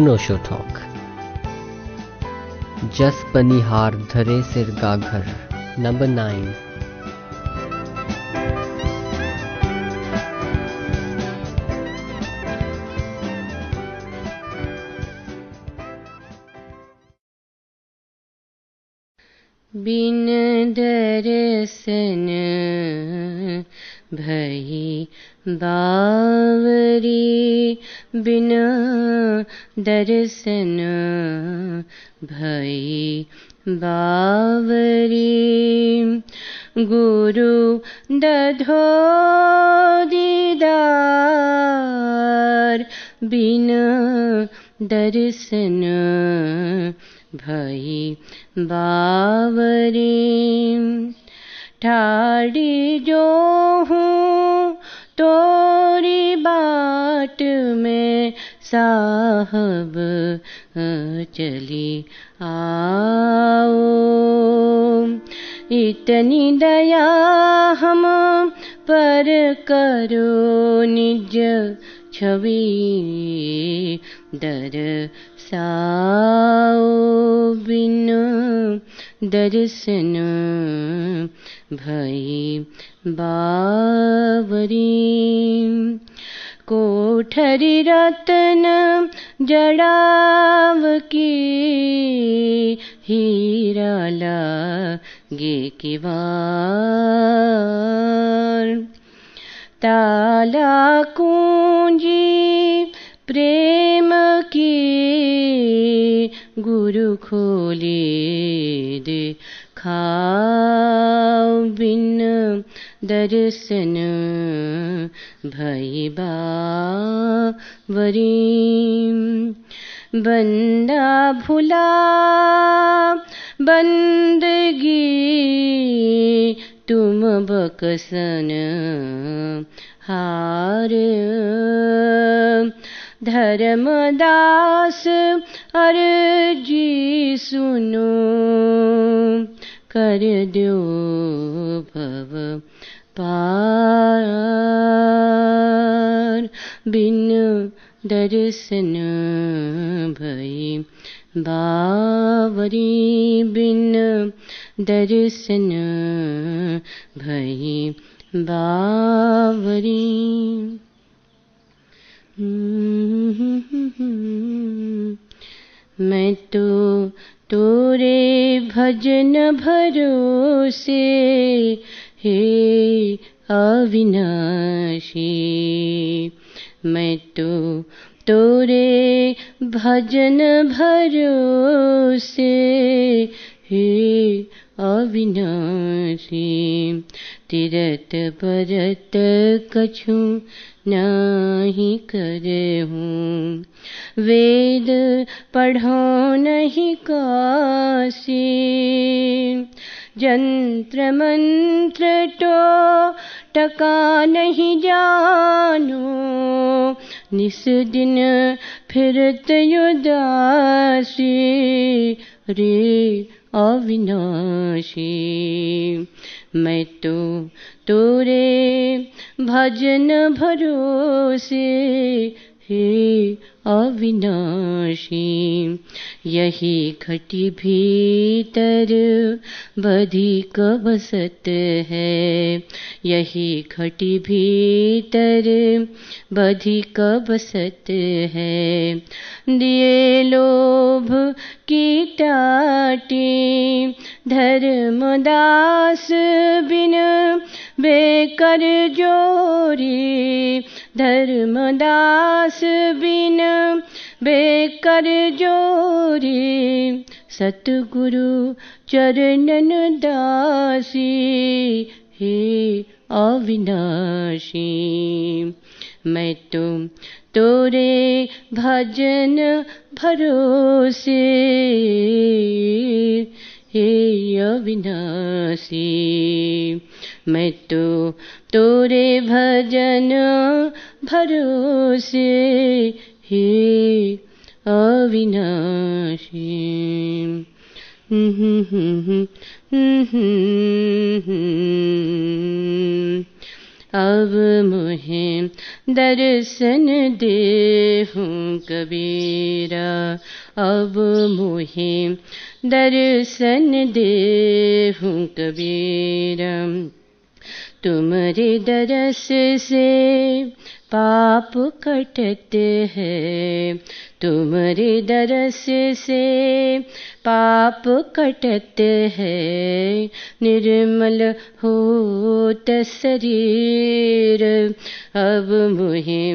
नोशो talk जस बनी हार धरे सिर गाघर नंबर नाइन। दर्शन भई बावरी। गुरु दधो दीदार बिन दर्शन भई बावरी। ठाड़ी जो हूँ, तोरी बाट में साहब चली आओ। इतनी दया हम पर करो निज छवि दर साओ बिन दर्शन भई बावरी। कोठरी रतन जड़ाव की हीरा लागे की ताला कुंजी प्रेम की गुरु खोले दे खाओ बिन दर्शन भई बावरी। बंदा भुला, बंदगी, तुम बकसन हार। धर्मदास अर्जी सुनो, कर दो भव पार। बिन दर्शन भई बावरी। बिन दर्शन भई बावरी। मैं तो तोरे भजन भरोसे हे अविनाशी, मैं तो तोरे भजन भरोसे हे अविनाशी, तीरथ परत कछु नाही करे हूँ वेद पढ़ो नहीं काशी जंत्र मंत्र तो टका नहीं जानो। निस दिन फिरत युदासी रे अविनाशी। मैं तो तोरे भजन भरोसे, हे अविनाशी। यही घटी भीतर बधिक बसत है। यही घटी भीतर बधिक बसत है। दिए लोभ की टाटी धर्मदास बिन बेकर जोरी धर्मदास बिन बेकर जोरी, सतगुरु चरणन दासी, हे अविनाशी। मैं तुम तोरे भजन भरोसे, हे अविनाशी। मैं तो तोरे भजन भरोसे हे अविनाशी। अब मुहे दर्शन दे हूँ कबीरा। अब मुहे दर्शन दे हूँ कबीरा। तुम्हारे दरस से पाप कटते हैं। तुम्हारे दरस से पाप कटते हैं। निर्मल होत शरीर अब मुहे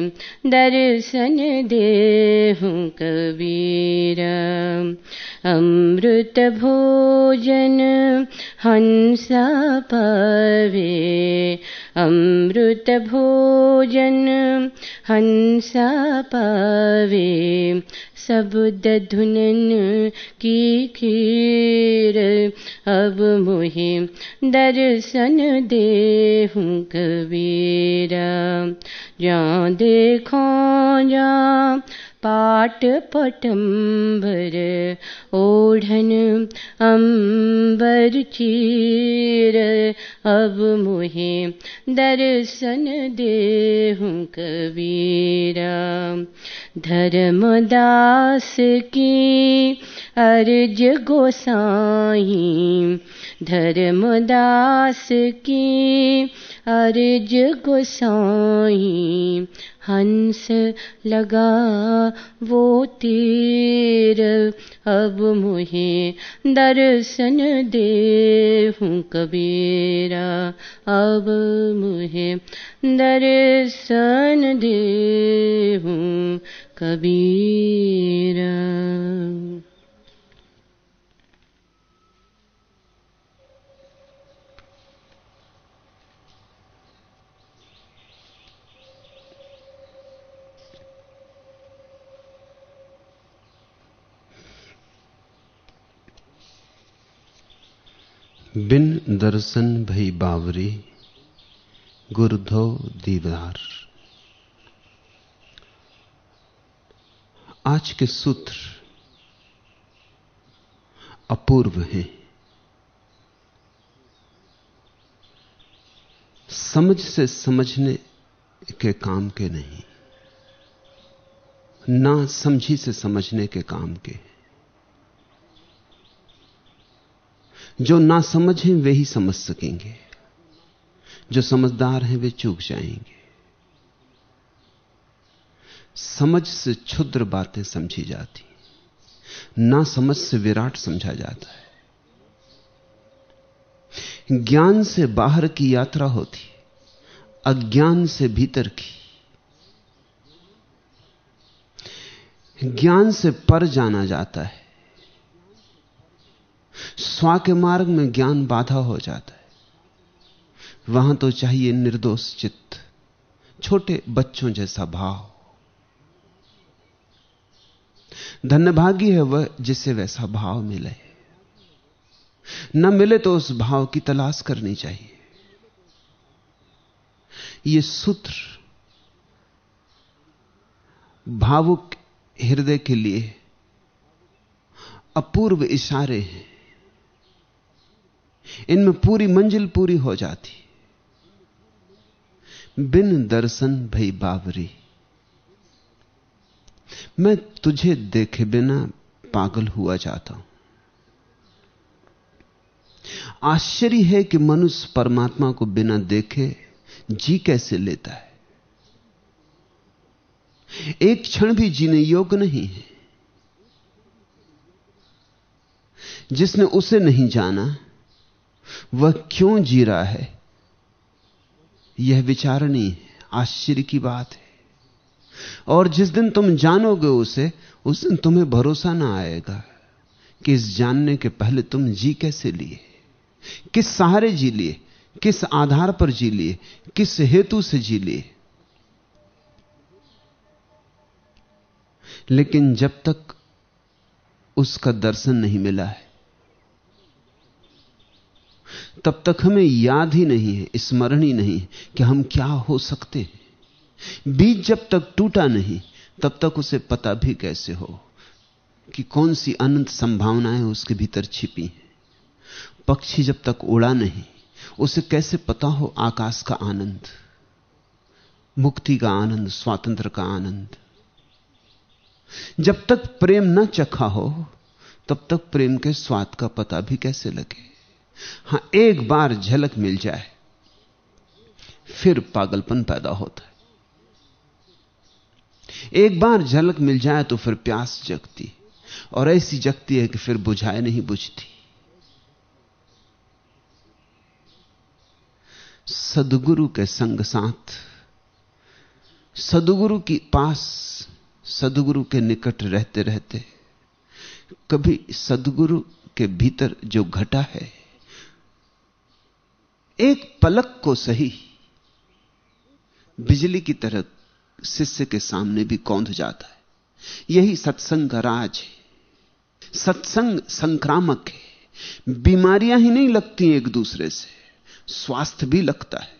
दर्शन दे हूँ कबीरा। अमृत भोजन हंसा पावे। अमृत भोजन हंसा पावे सब दधुनन की खीर। अब मुहे दर्शन देहूँ कबीरा, जहाँ देखो जा पाट पटम्बर ओढ़न अंबर चीर। अब मुहे दर्शन दे हूँ कबीरा धर्मदास की अर्ज़ गोसाई धर्मदास की अर्ज़ गोसाई, हंस लगा वो तीर। अब मुहे दर्शन दे हूँ कबीरा। अब मुहे दर्शन दे हूँ कबीरा बिन दर्शन भई बावरी, गुरधो दीवार आज के सूत्र अपूर्व हैं। समझ से समझने के काम के नहीं, ना समझी से समझने के काम के जो ना समझ समझें वे ही समझ सकेंगे। जो समझदार हैं, वे चूक जाएँगे। समझ से क्षुद्र बातें समझी जाती ना समझ से विराट समझा जाता है। ज्ञान से बाहर की यात्रा होती अज्ञान से भीतर की। ज्ञान से पर जाना जाता है स्वा के मार्ग में ज्ञान बाधा हो जाता है। वहाँ तो चाहिए निर्दोष चित्त, छोटे बच्चों जैसा भाव। धन्यभागी है वह जिसे वैसा भाव मिले। न मिले तो उस भाव की तलाश करनी चाहिए। यह सूत्र भावुक हृदय के लिए अपूर्व इशारे हैं। इनमें पूरी मंजिल पूरी हो जाती। बिन दर्शन भई बावरी। मैं तुझे देखे बिना पागल हुआ जाता हूँ। आश्चर्य है कि मनुष्य परमात्मा को बिना देखे जी कैसे लेता है। एक क्षण भी जीने योग्य नहीं है। जिसने उसे नहीं जाना वह क्यों जी रहा है? यह विचारणी आश्चर्य की बात है। और जिस दिन तुम जानोगे उसे, उस दिन तुम्हें भरोसा ना आएगा कि इस जानने के पहले तुम जी कैसे लिए, किस सहारे जी लिए, किस आधार पर जी लिए, किस हेतु से जी लिए। लेकिन जब तक उसका दर्शन नहीं मिला है तब तक हमें याद ही नहीं है, स्मरण ही नहीं है कि हम क्या हो सकते हैं। बीज जब तक टूटा नहीं, तब तक उसे पता भी कैसे हो कि कौन सी अनंत संभावनाएँ उसके भीतर छिपी हैं। पक्षी जब तक उड़ा नहीं, उसे कैसे पता हो आकाश का आनंद? मुक्ति का आनंद, स्वातंत्र का आनंद। जब तक प्रेम न चखा हो, तब तक प्रेम के स्वाद का पता भी कैसे लगे? हाँ, एक बार झलक मिल जाए, फिर पागलपन पैदा होता है। एक बार झलक मिल जाए तो फिर प्यास जगती, और ऐसी जगती है कि फिर बुझाए नहीं बुझती। सदगुरु के संग साथ, सदगुरु की पास, सदगुरु के निकट रहते रहते, कभी सदगुरु के भीतर जो घटा है एक पलक को सही। बिजली की तरह शिष्य के सामने भी कौंध जाता है। यही सत्संग का राज है। सत्संग संक्रामक है। बीमारियाँ ही नहीं लगती एक दूसरे से। स्वास्थ्य भी लगता है।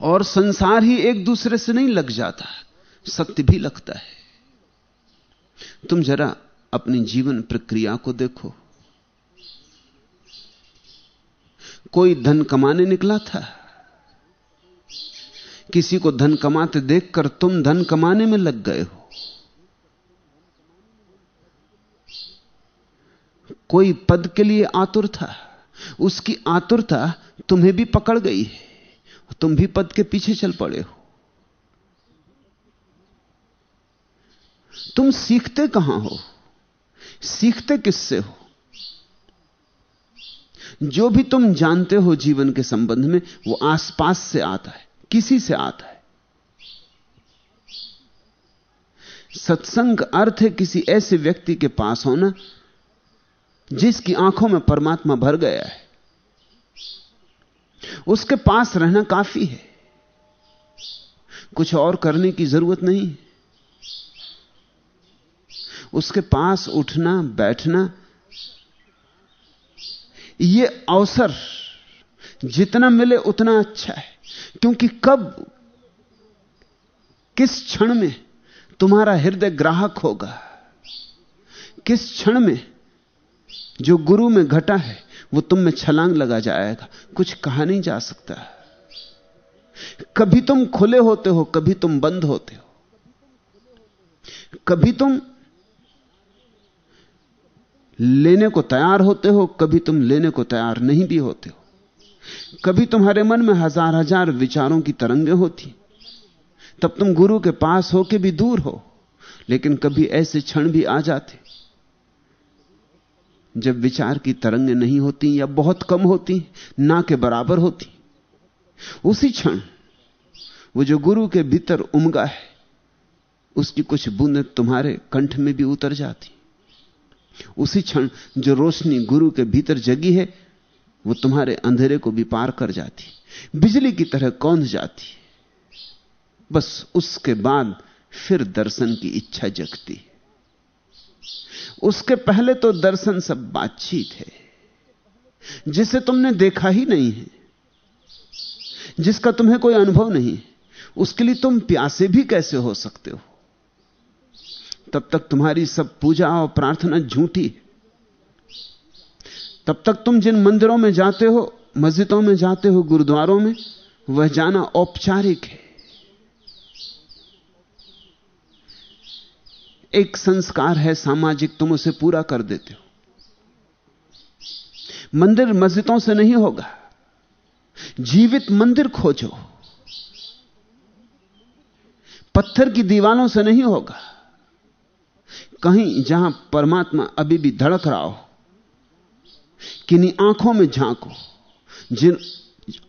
और संसार ही एक दूसरे से नहीं लग जाता। सत्य भी लगता है। तुम जरा अपनी जीवन प्रक्रिया को देखो। कोई धन कमाने निकला था? किसी को धन कमाते देखकर तुम धन कमाने में लग गए हो। कोई पद के लिए आतुर था? उसकी आतुरता तुम्हें भी पकड़ गई है। तुम भी पद के पीछे चल पड़े हो। तुम सीखते कहाँ हो? सीखते किससे हो? जो भी तुम जानते हो जीवन के संबंध में, वो आसपास से आता है, किसी से आता है। सत्संग अर्थ है किसी ऐसे व्यक्ति के पास होना, जिसकी आँखों में परमात्मा भर गया है। उसके पास रहना काफ़ी है। कुछ और करने की ज़रूरत नहीं उसके पास उठना, बैठना यह अवसर जितना मिले उतना अच्छा है। क्योंकि कब, किस क्षण में तुम्हारा हृदय ग्राहक होगा? किस क्षण में जो गुरु में घटा है, वो तुम में छलांग लगा जाएगा? कुछ कहा नहीं जा सकता। कभी तुम खुले होते हो, कभी तुम बंद होते हो। कभी तुम लेने को तैयार होते हो, कभी तुम लेने को तैयार नहीं भी होते हो। कभी तुम्हारे मन में हज़ार हज़ार विचारों की तरंगें होती तब तुम गुरु के पास हो के भी दूर हो, लेकिन कभी ऐसे क्षण भी आ जाते। जब विचार की तरंगें नहीं होती या बहुत कम होती, ना के बराबर होती। उसी क्षण वो जो गुरु के भीतर उमगा है, उसकी कुछ बूंदें तुम्हारे कंठ में भी उतर जाती। उसी क्षण जो रोशनी गुरु के भीतर जगी है, वो तुम्हारे अंधेरे को भी पार कर जाती बिजली की तरह कौंध जाती बस उसके बाद फिर दर्शन की इच्छा जगती उसके पहले तो दर्शन सब बातचीत है। जिसे तुमने देखा ही नहीं है, जिसका तुम्हें कोई अनुभव नहीं उसके लिए तुम प्यासे भी कैसे हो सकते हो? तब तक तुम्हारी सब पूजा और प्रार्थना झूठी। तब तक तुम जिन मंदिरों में जाते हो, मस्जिदों में जाते हो, गुरुद्वारों में, वह जाना औपचारिक है। एक संस्कार है सामाजिक, तुम उसे पूरा कर देते हो। मंदिर मस्जिदों से नहीं होगा। जीवित मंदिर खोजो। पत्थर की दीवालों से नहीं होगा। कहीं जहाँ परमात्मा अभी भी धड़क रहा हो, किन्हीं आँखों में झांको, जिन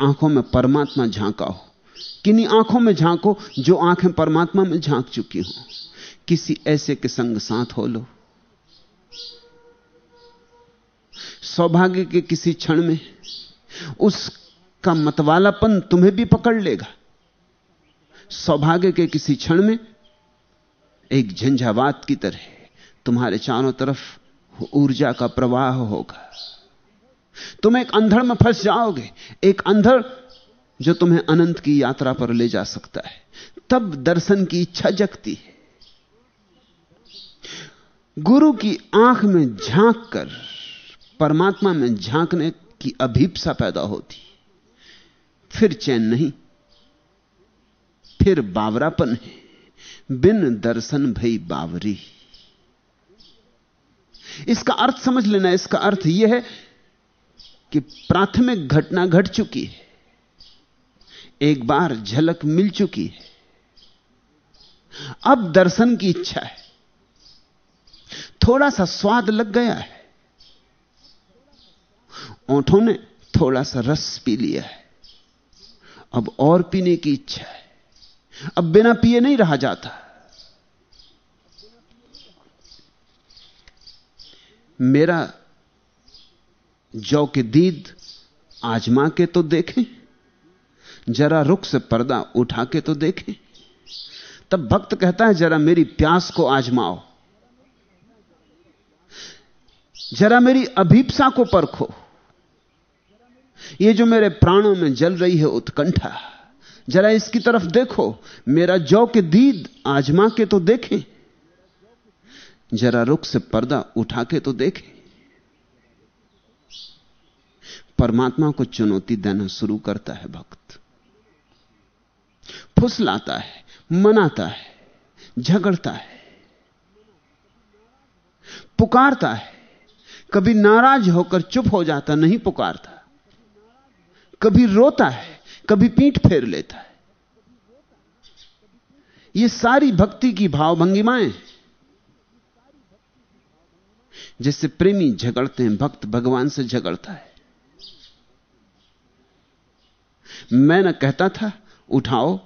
आँखों में परमात्मा झांका हो, किन्हीं आँखों में झांको जो आँखें परमात्मा में झाँक चुकी हो, किसी ऐसे के संग साथ हो लो। सौभाग्य के किसी क्षण में उसका मतवालापन तुम्हें भी पकड़ लेगा। सौभाग्य के किसी क्षण में एक झंझावात की तरह। तुम्हारे चारों तरफ़ ऊर्जा का प्रवाह होगा। तुम एक अंधड़ में फंस जाओगे। एक अंधड़ जो तुम्हें अनंत की यात्रा पर ले जा सकता है। तब दर्शन की इच्छा जगती है। गुरु की आँख में झाँक कर परमात्मा में झांकने की अभीपसा पैदा होती। फिर चैन नहीं, फिर बावरापन है। बिन दर्शन भई बावरी। इसका अर्थ समझ लेना, इसका अर्थ यह है कि प्राथमिक घटना घट चुकी है। एक बार झलक मिल चुकी है। अब दर्शन की इच्छा है। थोड़ा सा स्वाद लग गया है। ओंठों ने थोड़ा सा रस पी लिया है। अब और पीने की इच्छा है। अब बिना पिए नहीं रहा जाता। मेरा जौ के दीद आजमा के तो देखें, जरा रुख से पर्दा उठा के तो देखें। तब भक्त कहता है, जरा मेरी प्यास को आजमाओ, जरा मेरी अभीपसा को परखो। ये जो मेरे प्राणों में जल रही है उत्कंठा, जरा इसकी तरफ़ देखो, मेरा जौ के दीद आजमा के तो देखें। जरा रुख से पर्दा उठा के तो देखें। परमात्मा को चुनौती देना शुरू करता है भक्त। फुसलाता है, मनाता है, झगड़ता है, पुकारता है। कभी नाराज़ होकर चुप हो जाता, नहीं पुकारता। कभी रोता है, कभी पीठ फेर लेता है। ये सारी भक्ति की भावभंगिमाएँ जिससे प्रेमी झगड़ते हैं, भक्त भगवान से झगड़ता है। मैं न कहता था, उठाओ।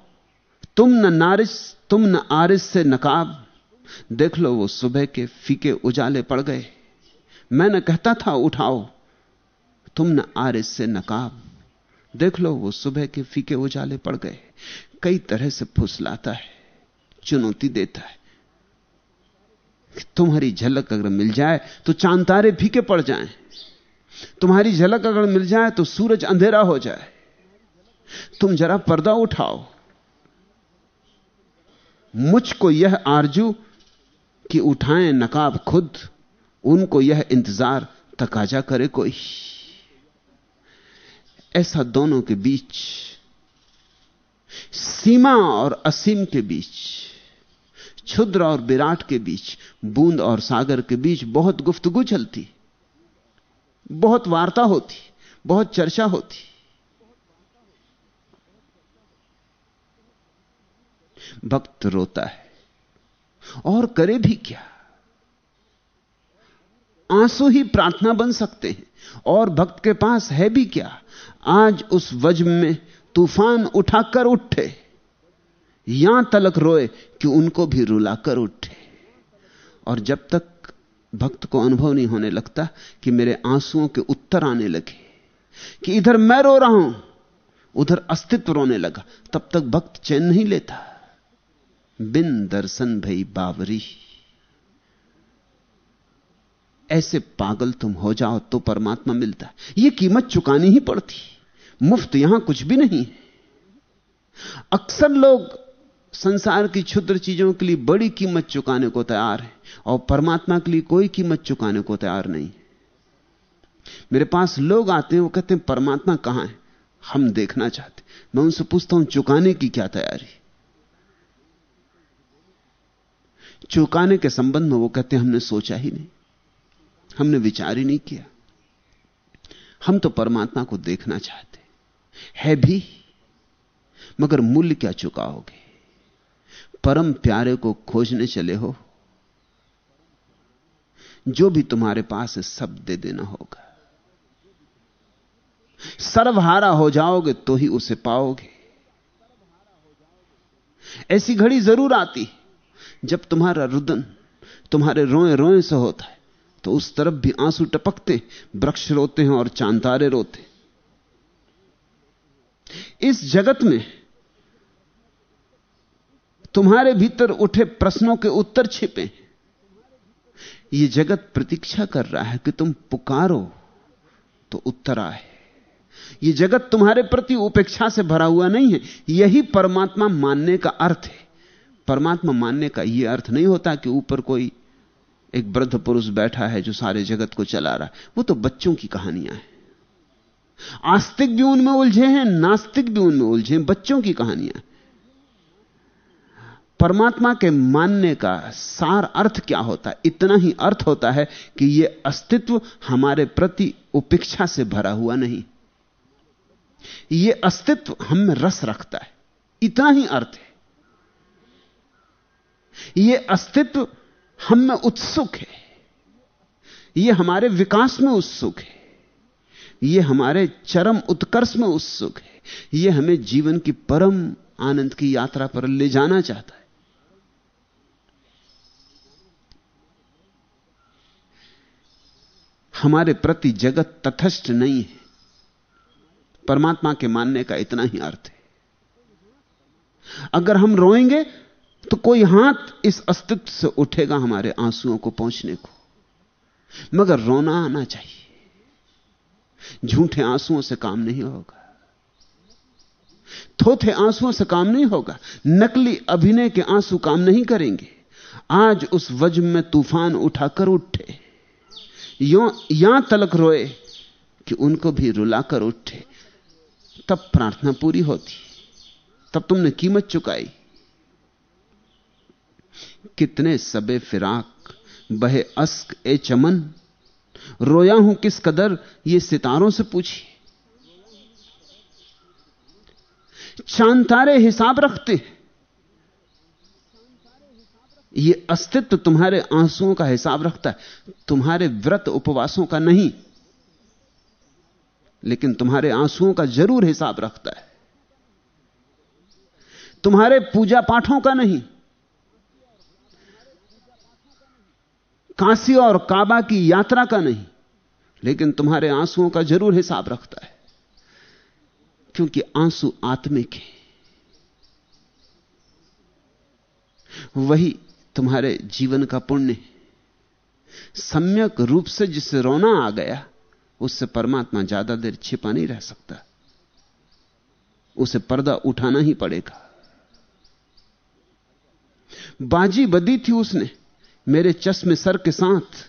तुम न नारिश, तुम न आरिश से नकाब। देख लो वो सुबह के फीके उजाले पड़ गए। मैं न कहता था, उठाओ। तुम न आरिश से नकाब। देख लो वो सुबह के फीके उजाले पड़ गए। कई तरह से फुसलाता है, चुनौती देता है। तुम्हारी झलक अगर मिल जाए तो चाँद तारे फीके पड़ जाएँ। तुम्हारी झलक अगर मिल जाए तो सूरज अंधेरा हो जाए। तुम जरा पर्दा उठाओ। मुझको यह आरज़ू कि उठाएँ नकाब खुद। उनको यह इंतज़ार तकाजा करे कोई। ऐसा दोनों के बीच, सीमा और असीम के बीच। क्षुद्र और विराट के बीच, बूंद और सागर के बीच बहुत गुफ्तगु चलती। बहुत वार्ता होती, बहुत चर्चा होती। भक्त रोता है, और करे भी क्या? आँसू ही प्रार्थना बन सकते हैं, और भक्त के पास है भी क्या? आज उस वज्र में तूफ़ान उठाकर उठे। यहाँ तलक रोए कि उनको भी रुलाकर उठे। और जब तक भक्त को अनुभव नहीं होने लगता कि मेरे आंसुओं के उत्तर आने लगे, कि इधर मैं रो रहा हूँ, उधर अस्तित्व रोने लगा, तब तक भक्त चैन नहीं लेता। बिन दर्शन भई बावरी। ऐसे पागल तुम हो जाओ तो परमात्मा मिलता। है यह कीमत चुकानी ही पड़ती। मुफ़्त यहाँ कुछ भी नहीं है। अक्सर लोग संसार की क्षुद्र चीज़ों के लिए बड़ी कीमत चुकाने को तैयार है और परमात्मा के लिए कोई कीमत चुकाने को तैयार नहीं। मेरे पास लोग आते हैं, वो कहते हैं, परमात्मा कहाँ है? हम देखना चाहते मैं उनसे पूछता हूँ, चुकाने की क्या तैयारी? चुकाने के संबंध में वो कहते हैं, हमने सोचा ही नहीं। हमने विचार ही नहीं किया। हम तो परमात्मा को देखना चाहते है भी, मगर मूल्य क्या चुकाओगे? परम प्यारे को खोजने चले हो, जो भी तुम्हारे पास है सब दे देना होगा। सर्वहारा हो जाओगे तो ही उसे पाओगे। ऐसी घड़ी ज़रूर आती, जब तुम्हारा रुदन, तुम्हारे रोए रोए से होता है तो उस तरफ़ भी आँसू टपकते, वृक्ष रोते हैं और चांतारे रोते इस जगत में तुम्हारे भीतर उठे प्रश्नों के उत्तर छिपे। यह जगत प्रतीक्षा कर रहा है कि तुम पुकारो तो उत्तर आए। यह जगत तुम्हारे प्रति उपेक्षा से भरा हुआ नहीं है। यही परमात्मा मानने का अर्थ है। परमात्मा मानने का यह अर्थ नहीं होता कि ऊपर कोई एक वृद्ध पुरुष बैठा है जो सारे जगत को चला रहा है। वो तो बच्चों की कहानियाँ हैं। आस्तिक भी उनमें उलझे हैं, नास्तिक भी उनमें उलझे हैं, बच्चों की कहानियाँ परमात्मा के मानने का सार अर्थ क्या होता है? इतना ही अर्थ होता है कि यह अस्तित्व हमारे प्रति उपेक्षा से भरा हुआ नहीं। यह अस्तित्व हम में रस रखता है। इतना ही अर्थ है। यह अस्तित्व हम में उत्सुक है। यह हमारे विकास में उत्सुक है। यह हमारे चरम उत्कर्ष में उत्सुक है। यह हमें जीवन की परम आनंद की यात्रा पर ले जाना चाहता है। हमारे प्रति जगत तथस्थ नहीं है। परमात्मा के मानने का इतना ही अर्थ है। अगर हम रोएँगे तो कोई हाथ इस अस्तित्व से उठेगा हमारे आंसुओं को पहुँचने को। मगर रोना आना चाहिए। झूठे आंसुओं से काम नहीं होगा। थोथे आंसुओं से काम नहीं होगा। नकली अभिनय के आँसू काम नहीं करेंगे। आज उस वज्र में तूफ़ान उठाकर उठे। यो, यहाँ तलक रोए कि उनको भी रुलाकर उठे। तब प्रार्थना पूरी होती। तब तुमने कीमत चुकाई। कितने सबे फिराक, बहे अस्क ए चमन। रोया हूँ किस कदर, ये सितारों से पूछी। चाँद तारे हिसाब रखते ये अस्तित्व तुम्हारे आंसुओं का हिसाब रखता है। तुम्हारे व्रत उपवासों का नहीं, लेकिन तुम्हारे आंसुओं का ज़रूर हिसाब रखता है। तुम्हारे पूजा पाठों का नहीं काशी और काबा की यात्रा का नहीं, लेकिन तुम्हारे आंसुओं का ज़रूर हिसाब रखता है। क्योंकि आँसू आत्मिक है। वही तुम्हारे जीवन का पुण्य सम्यक रूप से जिसे रोना आ गया, उससे परमात्मा ज़्यादा देर छिपा नहीं रह सकता। उसे पर्दा उठाना ही पड़ेगा। बाजी बदी थी उसने, मेरे चश्मे सर के साथ,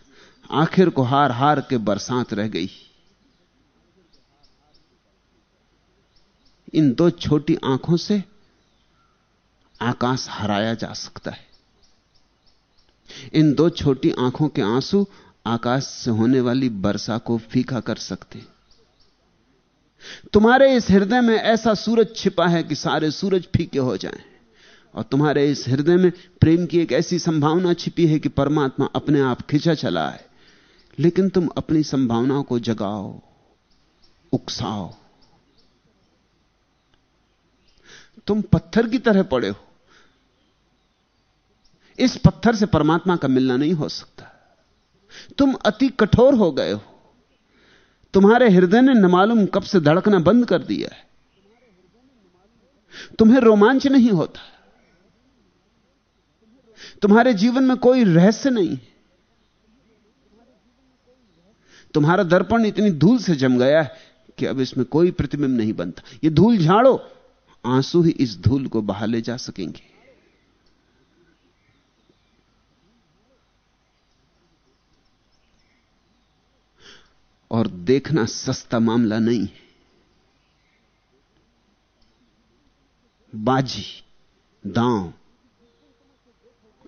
आखिर को हार हार के बरसात रह गई। इन दो छोटी आँखों से आकाश हराया जा सकता है। इन दो छोटी आँखों के आँसू आकाश से होने वाली वर्षा को फीका कर सकते तुम्हारे इस हृदय में ऐसा सूरज छिपा है कि सारे सूरज फीके हो जाएँ। और तुम्हारे इस हृदय में प्रेम की एक ऐसी संभावना छिपी है कि परमात्मा अपने आप खिंचा चला है। लेकिन तुम अपनी संभावनाओं को जगाओ, उकसाओ। तुम पत्थर की तरह पड़े हो। इस पत्थर से परमात्मा का मिलना नहीं हो सकता। तुम अति कठोर हो गए हो। तुम्हारे हृदय ने न मालूम कब से धड़कना बंद कर दिया है। तुम्हें रोमांच नहीं होता। तुम्हारे जीवन में कोई रहस्य नहीं तुम्हारा दर्पण इतनी धूल से जम गया है कि अब इसमें कोई प्रतिबिंब नहीं बनता। यह धूल झाड़ो, आँसू ही इस धूल को बहा ले जा सकेंगे। और देखना सस्ता मामला नहीं है। बाजी, दांव,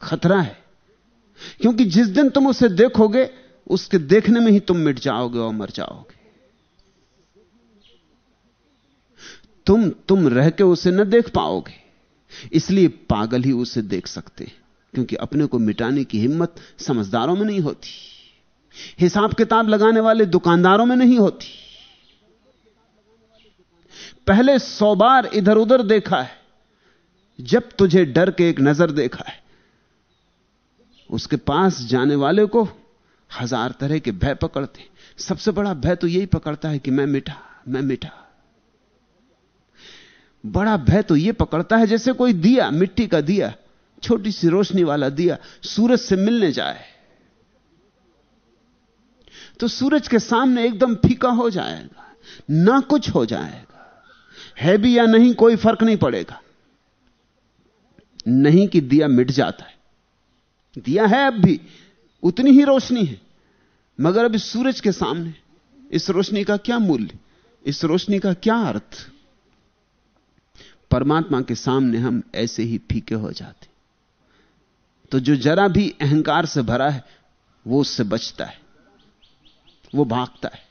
खतरा है। क्योंकि जिस दिन तुम उसे देखोगे, उसके देखने में ही तुम मिट जाओगे और मर जाओगे। तुम तुम रह के उसे न देख पाओगे। इसलिए पागल ही उसे देख सकते हैं, क्योंकि अपने को मिटाने की हिम्मत समझदारों में नहीं होती। हिसाब किताब लगाने वाले दुकानदारों में नहीं होती। पहले सौ बार इधर उधर देखा है। जब तुझे डर के एक नज़र देखा है, उसके पास जाने वाले को हज़ार तरह के भय पकड़ते सबसे बड़ा भय तो यही पकड़ता है कि मैं मिटा मैं मिटा। बड़ा भय तो यह पकड़ता है जैसे कोई दिया, मिट्टी का दिया, छोटी सी रोशनी वाला दिया, सूरज से मिलने जाए। तो सूरज के सामने एकदम फीका हो जाएगा, ना कुछ हो जाएगा। है भी या नहीं, कोई फ़र्क नहीं पड़ेगा। नहीं कि दिया मिट जाता है। दिया है अब भी, उतनी ही रोशनी है। मगर अब सूरज के सामने, इस रोशनी का क्या मूल्य, इस रोशनी का क्या अर्थ? परमात्मा के सामने हम ऐसे ही फीके हो जाते। तो जो जरा भी अहंकार से भरा है, वो उससे बचता है। वो भागता है,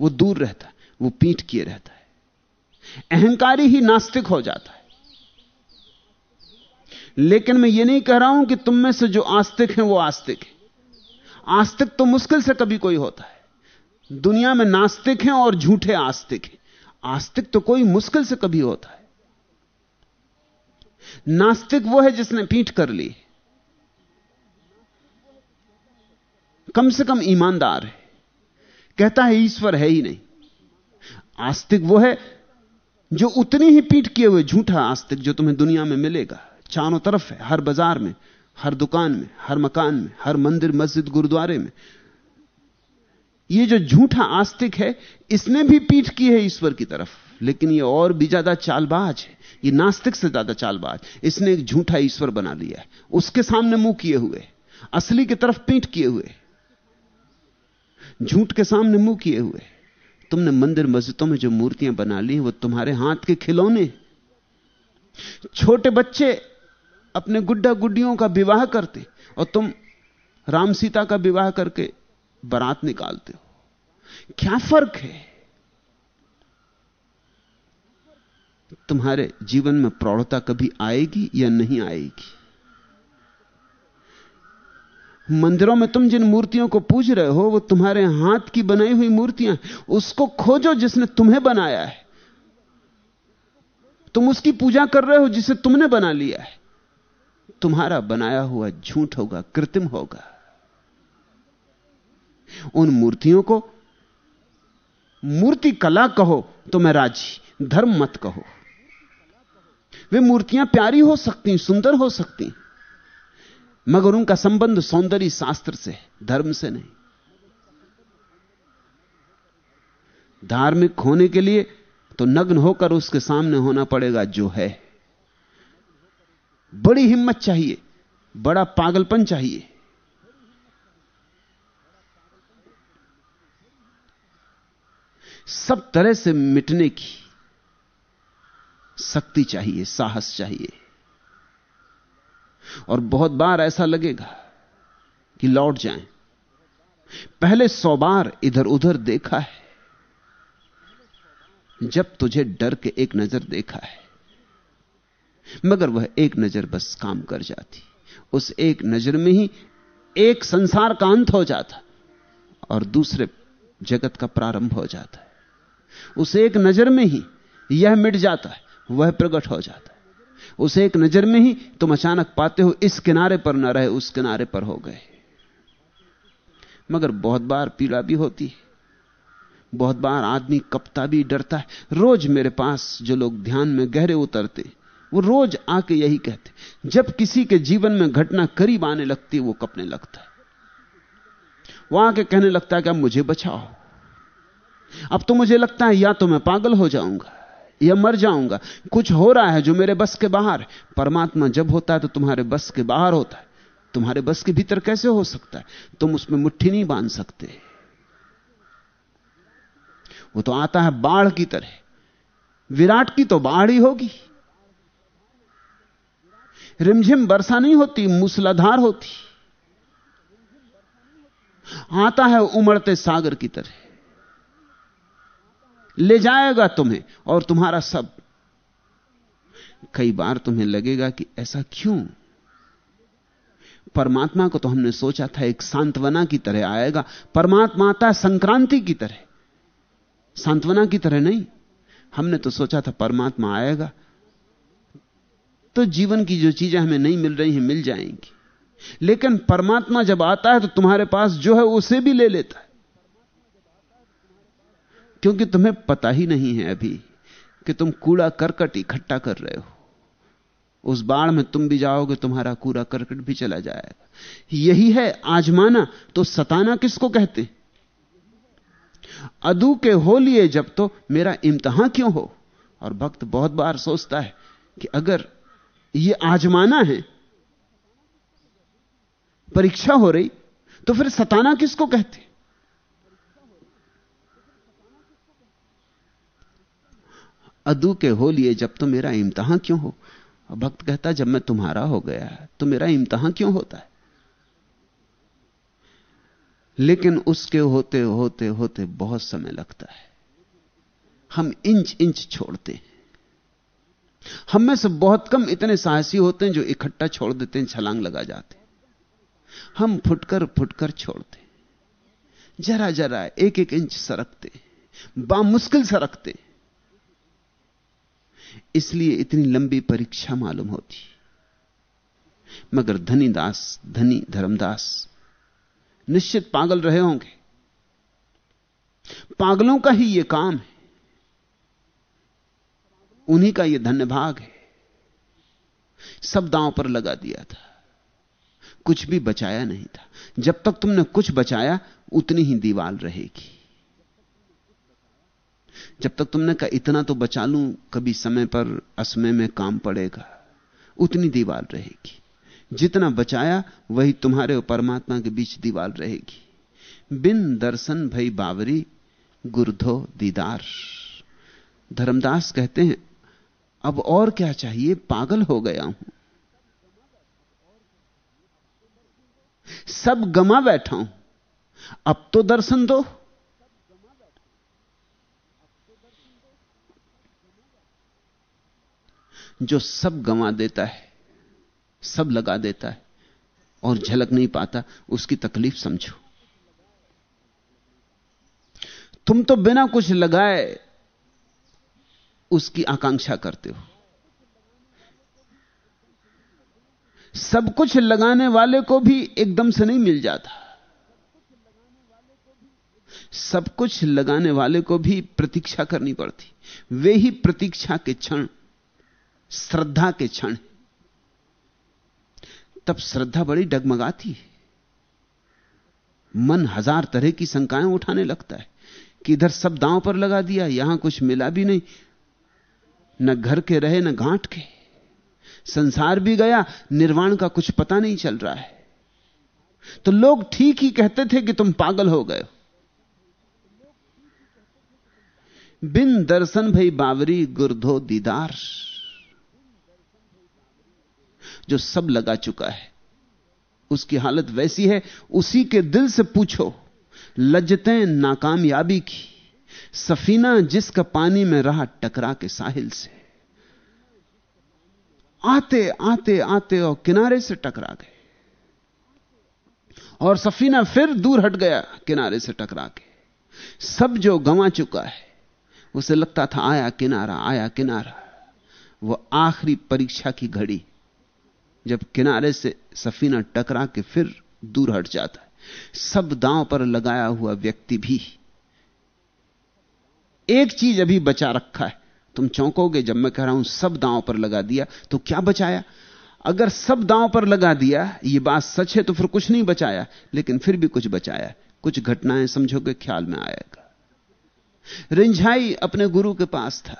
वो दूर रहता है, वो पीठ किए रहता है। अहंकारी ही नास्तिक हो जाता है। लेकिन मैं ये नहीं कह रहा हूँ कि तुम में से जो आस्तिक हैं, वो आस्तिक है। आस्तिक तो मुश्किल से कभी कोई होता है। दुनिया में नास्तिक हैं और झूठे आस्तिक हैं। आस्तिक तो कोई मुश्किल से कभी होता है। नास्तिक वो है जिसने पीठ कर ली कम से कम ईमानदार है। कहता है, ईश्वर है ही नहीं। आस्तिक वो है जो उतनी ही पीठ किए हुए झूठा आस्तिक जो तुम्हें दुनिया में मिलेगा। चारों तरफ़ है, हर बाज़ार में, हर दुकान में, हर मकान में, हर मंदिर, मस्जिद, गुरुद्वारे में। ये जो झूठा आस्तिक है, इसने भी पीठ की है ईश्वर की तरफ़। लेकिन ये और भी ज़्यादा चालबाज है। ये नास्तिक से ज़्यादा चालबाज। इसने एक झूठा ईश्वर बना लिया है। उसके सामने मुँह किए हुए। असली की तरफ़ पीठ किए हुए। झूठ के सामने मुँह किए हुए। तुमने मंदिर मस्जिदों में जो मूर्तियाँ बना ली वो तुम्हारे हाथ के खिलौने। छोटे बच्चे अपने गुड्डा गुड्डियों का विवाह करते और तुम राम सीता का विवाह करके बारात निकालते हो। क्या फ़र्क है? तुम्हारे जीवन में प्रौढ़ता कभी आएगी या नहीं आएगी? मंदिरों में तुम जिन मूर्तियों को पूज रहे हो, वो तुम्हारे हाथ की बनाई हुई मूर्तियाँ उसको खोजो जिसने तुम्हें बनाया है। तुम उसकी पूजा कर रहे हो जिसे तुमने बना लिया है। तुम्हारा बनाया हुआ झूठ होगा, कृत्रिम होगा। उन मूर्तियों को, मूर्ति कला कहो तो मैं राज़ी, धर्म मत कहो। वे मूर्तियाँ प्यारी हो सकती सुंदर हो सकती मगर उनका संबंध सौंदर्य शास्त्र से धर्म से नहीं। धार्मिक होने के लिए तो नग्न होकर उसके सामने होना पड़ेगा जो है। बड़ी हिम्मत चाहिए, बड़ा पागलपन चाहिए। सब तरह से मिटने की शक्ति चाहिए, साहस चाहिए। और बहुत बार ऐसा लगेगा कि लौट जाएँ। पहले सौ बार इधर उधर देखा है। जब तुझे डर के एक नज़र देखा है, मगर वह एक नज़र बस काम कर जाती। उस एक नज़र में ही एक संसार का अंत हो जाता और दूसरे जगत का प्रारंभ हो जाता है। उस एक नज़र में ही यह मिट जाता है, वह प्रकट हो जाता है। उस एक नज़र में ही तुम अचानक पाते हो, इस किनारे पर न रहे, उस किनारे पर हो गए। मगर बहुत बार पीड़ा भी होती है। बहुत बार आदमी कपता भी डरता है। रोज मेरे पास जो लोग ध्यान में गहरे उतरते, वो रोज आके यही कहते, जब किसी के जीवन में घटना करीब आने लगती, वो कपने लगता है। वो आके कहने लगता है कि अब मुझे बचाओ। अब तो मुझे लगता है या तो मैं पागल हो जाऊँगा या मर जाऊँगा। कुछ हो रहा है जो मेरे बस के बाहर परमात्मा जब होता है तो तुम्हारे बस के बाहर होता है। तुम्हारे बस के भीतर कैसे हो सकता है? तुम उसमें मुट्ठी नहीं बाँध सकते। वो तो आता है बाढ़ की तरह। विराट की तो बाढ़ ही होगी। रिमझिम वर्षा नहीं होती, मूसलाधार होती। आता है उमड़ते सागर की तरह। ले जाएगा तुम्हें और तुम्हारा सब। कई बार तुम्हें लगेगा कि ऐसा क्यों? परमात्मा को तो हमने सोचा था एक सांत्वना की तरह आएगा। परमात्मा आता है संक्रांति की तरह। सांत्वना की तरह नहीं। हमने तो सोचा था परमात्मा आएगा। तो जीवन की जो चीज़ें हमें नहीं मिल रही हैं, मिल जाएँगी। लेकिन परमात्मा जब आता है तो तुम्हारे पास जो है उसे भी ले लेता है। क्योंकि तुम्हें पता ही नहीं है अभी कि तुम कूड़ा करकट इकट्ठा कर रहे हो। उस बाढ़ में तुम भी जाओगे, तुम्हारा कूड़ा करकट भी चला जाएगा। यही है आजमाना तो सताना किसको कहते? अदू के हो लिए जब तो मेरा इम्तहा क्यों हो? और भक्त बहुत बार सोचता है कि अगर ये आजमाना है, परीक्षा हो रही तो फिर सताना किसको कहते? अदू के हो लिए जब तो मेरा इम्तहा क्यों हो? भक्त कहता, जब मैं तुम्हारा हो गया तो मेरा इम्तहा क्यों होता है? लेकिन उसके होते होते होते बहुत समय लगता है। हम इंच इंच छोड़ते हैं। हम में से बहुत कम इतने साहसी होते हैं जो इकट्ठा छोड़ देते हैं, छलांग लगा जाते हैं। हम फुटकर फुटकर छोड़ते जरा जरा, एक एक इंच सरकते बामुश्किल सरकते इसलिए इतनी लंबी परीक्षा मालूम होती। मगर धनी दास धनी धर्मदास, निश्चित पागल रहे होंगे। पागलों का ही यह काम है। उन्हीं का यह धन्य भाग है। सब दांव पर लगा दिया था। कुछ भी बचाया नहीं था। जब तक तुमने कुछ बचाया, उतनी ही दीवाल रहेगी। जब तक तुमने कहा, इतना तो बचा लूँ, कभी समय पर असमय में काम पड़ेगा। उतनी दीवार रहेगी। जितना बचाया, वही तुम्हारे और परमात्मा के बीच दीवार रहेगी। बिन दर्शन भई बावरी, गुरधो दीदार। धर्मदास कहते हैं, अब और क्या चाहिए? पागल हो गया हूँ। सब गमा बैठा हूँ। अब तो दर्शन दो। जो सब गंवा देता है, सब लगा देता है और झलक नहीं पाता, उसकी तकलीफ़ समझो। तुम तो बिना कुछ लगाए उसकी आकांक्षा करते हो। सब कुछ लगाने वाले को भी एकदम से नहीं मिल जाता। सब कुछ लगाने वाले को भी प्रतीक्षा करनी पड़ती। वे ही प्रतीक्षा के क्षण श्रद्धा के क्षण तब श्रद्धा बड़ी डगमगाती है। मन हज़ार तरह की शंकाएँ उठाने लगता है कि इधर सब दांव पर लगा दिया, यहाँ कुछ मिला भी नहीं। न घर के रहे, न घाट के। संसार भी गया, निर्वाण का कुछ पता नहीं चल रहा है। तो लोग ठीक ही कहते थे कि तुम पागल हो गए बिन दर्शन भई बावरी गुरधो दीदार। जो सब लगा चुका है। उसकी हालत वैसी है, उसी के दिल से पूछो, लज्जतें नाकामयाबी की, सफीना जिसका पानी में रहा टकरा के साहिल से। आते आते आते और किनारे से टकरा गए। और सफीना फिर दूर हट गया किनारे से टकरा के। सब जो गंवा चुका है, उसे लगता था आया किनारा आया किनारा। वो आखिरी परीक्षा की घड़ी जब किनारे से सफीना टकरा के फिर दूर हट जाता है। सब दांव पर लगाया हुआ व्यक्ति भी एक चीज़ अभी बचा रखा है। तुम चौंकोगे जब मैं कह रहा हूँ, सब दांव पर लगा दिया तो क्या बचाया? अगर सब दांव पर लगा दिया, ये बात सच है तो फिर कुछ नहीं बचाया, लेकिन फिर भी कुछ बचाया। कुछ घटनाएँ समझोगे, ख्याल में आएगा। रिंझाई अपने गुरु के पास था।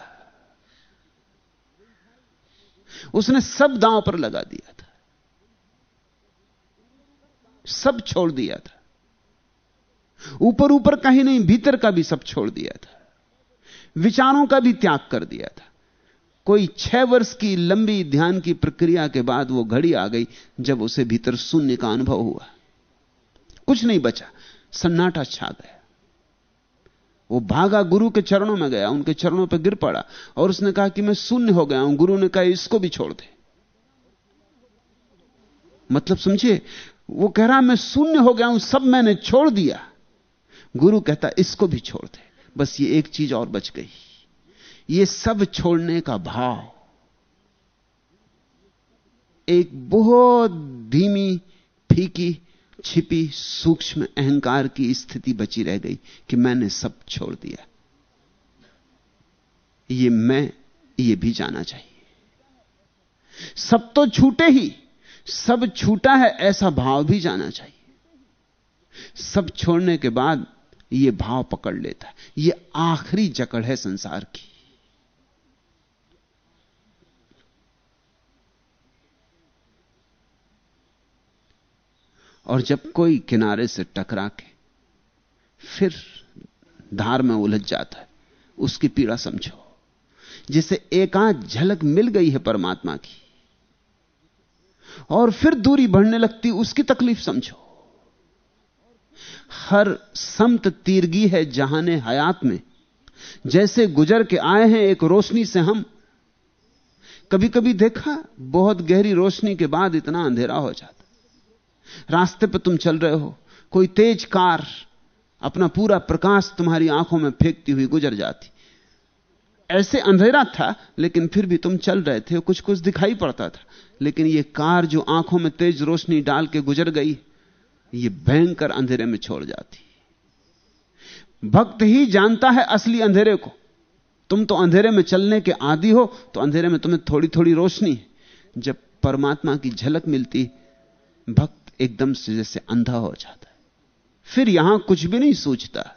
उसने सब दांव पर लगा दिया। सब छोड़ दिया था। ऊपर ऊपर का ही नहीं, भीतर का भी सब छोड़ दिया था। विचारों का भी त्याग कर दिया था। कोई छह वर्ष की लंबी ध्यान की प्रक्रिया के बाद वो घड़ी आ गई, जब उसे भीतर शून्य का अनुभव हुआ। कुछ नहीं बचा। सन्नाटा छा गया। वो भागा गुरु के चरणों में गया, उनके चरणों पर गिर पड़ा और उसने कहा कि मैं शून्य हो गया हूँ, गुरु ने कहा इसको भी छोड़ दे। मतलब समझिए वो कह रहा मैं शून्य हो गया हूँ सब मैंने छोड़ दिया। गुरु कहता, इसको भी छोड़ दे। बस ये एक चीज़ और बच गई। ये सब छोड़ने का भाव एक बहुत धीमी, फीकी, छिपी, सूक्ष्म अहंकार की स्थिति बची रह गई कि मैंने सब छोड़ दिया। ये मैं, ये भी जाना चाहिए। सब तो छूटे ही। सब छूटा है, ऐसा भाव भी जाना चाहिए। सब छोड़ने के बाद यह भाव पकड़ लेता है। यह आखिरी जकड़ है संसार की। और जब कोई किनारे से टकरा के फिर धार में उलझ जाता है, उसकी पीड़ा समझो। जिसे एकांत झलक मिल गई है परमात्मा की और फिर दूरी बढ़ने लगती, उसकी तकलीफ़ समझो। हर समत तीरगी है जहाने हयात में। जैसे गुजर के आए हैं, एक रोशनी से हम। कभी कभी देखा, बहुत गहरी रोशनी के बाद इतना अंधेरा हो जाता। रास्ते पर तुम चल रहे हो, कोई तेज कार, अपना पूरा प्रकाश तुम्हारी आँखों में फेंकती हुई गुजर जाती। ऐसे अंधेरा था, लेकिन फिर भी तुम चल रहे थे कुछ कुछ दिखाई पड़ता था। लेकिन यह कार जो आँखों में तेज रोशनी डाल के गुजर गई, ये भयंकर अंधेरे में छोड़ जाती। भक्त ही जानता है असली अंधेरे को। तुम तो अंधेरे में चलने के आदि हो तो अंधेरे में तुम्हें थोड़ी थोड़ी रोशनी। जब परमात्मा की झलक मिलती, भक्त एकदम से जैसे अंधा हो जाता है। फिर यहाँ कुछ भी नहीं सोचता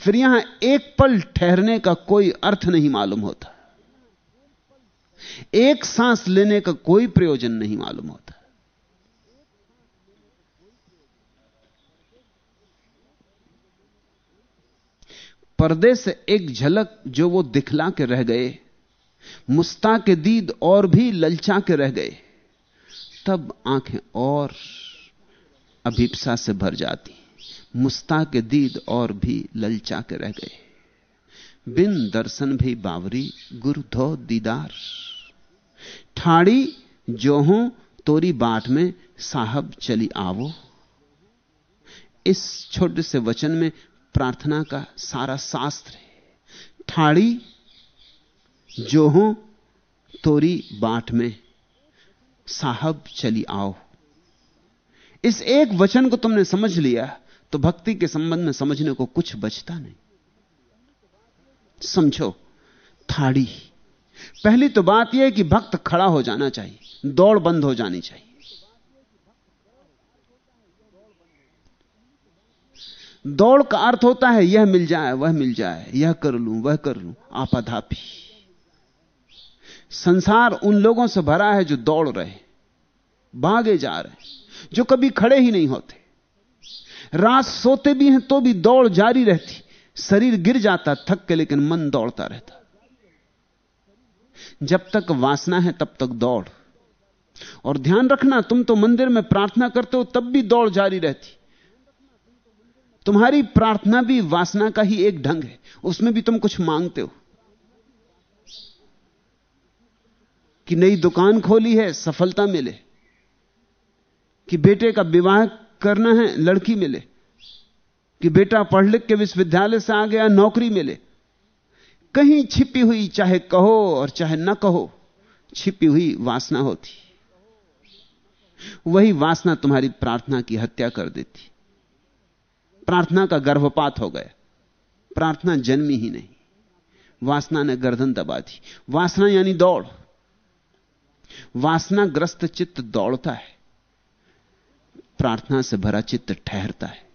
फिर यहाँ एक पल ठहरने का कोई अर्थ नहीं मालूम होता। एक सांस लेने का कोई प्रयोजन नहीं मालूम होता। पर्दे से एक झलक जो वो दिखला के रह गए मुस्ता के दीद और भी ललचा के रह गए, तब आँखें और अभिप्सा से भर जाती। मुस्ता के दीद और भी ललचा के रह गए। बिन दर्शन भी बावरी गुरु धो दीदार। ठाड़ी जो हूँ तोरी बाट में, साहब चली आवो। इस छोटे से वचन में प्रार्थना का सारा शास्त्र है। ठाड़ी जो हो तोरी बाट में, साहब चली आओ। इस एक वचन को तुमने समझ लिया तो भक्ति के संबंध में समझने को कुछ बचता नहीं। समझो थाड़ी पहली तो बात यह कि भक्त खड़ा हो जाना चाहिए, दौड़ बंद हो जानी चाहिए। दौड़ का अर्थ होता है, यह मिल जाए, वह मिल जाए, यह कर लूँ, वह कर लूँ आपाधापी संसार उन लोगों से भरा है जो दौड़ रहे भागे जा रहे जो कभी खड़े ही नहीं होते। रात सोते भी हैं तो भी दौड़ जारी रहती, शरीर गिर जाता, थक के, लेकिन मन दौड़ता रहता। जब तक वासना है तब तक दौड़। और ध्यान रखना, तुम तो मंदिर में प्रार्थना करते हो, तब भी दौड़ जारी रहती। तुम्हारी प्रार्थना भी वासना का ही एक ढंग है, उसमें भी तुम कुछ मांगते हो। कि नई दुकान खोली है, सफलता मिले। कि बेटे का विवाह करना है, लड़की मिले। कि बेटा पढ़ लिख के विश्वविद्यालय से आ गया नौकरी मिले। कहीं छिपी हुई, चाहे कहो और चाहे न कहो, छिपी हुई वासना होती। वही वासना तुम्हारी प्रार्थना की हत्या कर देती। प्रार्थना का गर्भपात हो गया। प्रार्थना जन्मी ही नहीं। वासना ने गर्दन दबा दी। वासना यानी दौड़। वासनाग्रस्त चित्त दौड़ता है। प्रार्थना से भरा चित्त ठहरता है।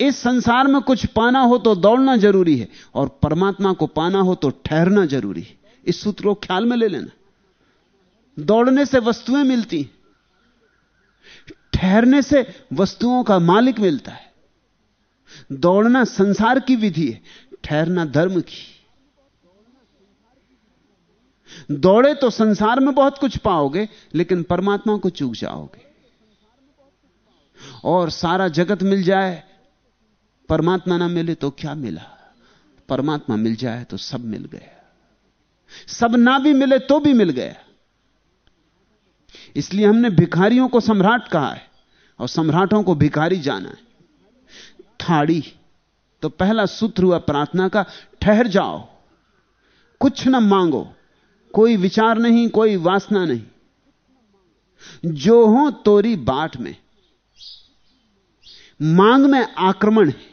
इस संसार में कुछ पाना हो तो दौड़ना ज़रूरी है और परमात्मा को पाना हो तो ठहरना ज़रूरी है। इस सूत्र को ख्याल में ले लेना। दौड़ने से वस्तुएँ मिलती ठहरने से वस्तुओं का मालिक मिलता है। दौड़ना संसार की विधि है, ठहरना धर्म की। दौड़े तो संसार में बहुत कुछ पाओगे, लेकिन परमात्मा को चूक जाओगे। और सारा जगत मिल जाए परमात्मा ना मिले तो क्या मिला? परमात्मा मिल जाए तो सब मिल गया। सब ना भी मिले तो भी मिल गया। इसलिए हमने भिखारियों को सम्राट कहा है और सम्राटों को भिखारी जाना है। थाड़ी तो पहला सूत्र हुआ प्रार्थना का, ठहर जाओ, कुछ ना मांगो, कोई विचार नहीं, कोई वासना नहीं। जो हो तोरी बाट में। मांग में आक्रमण है।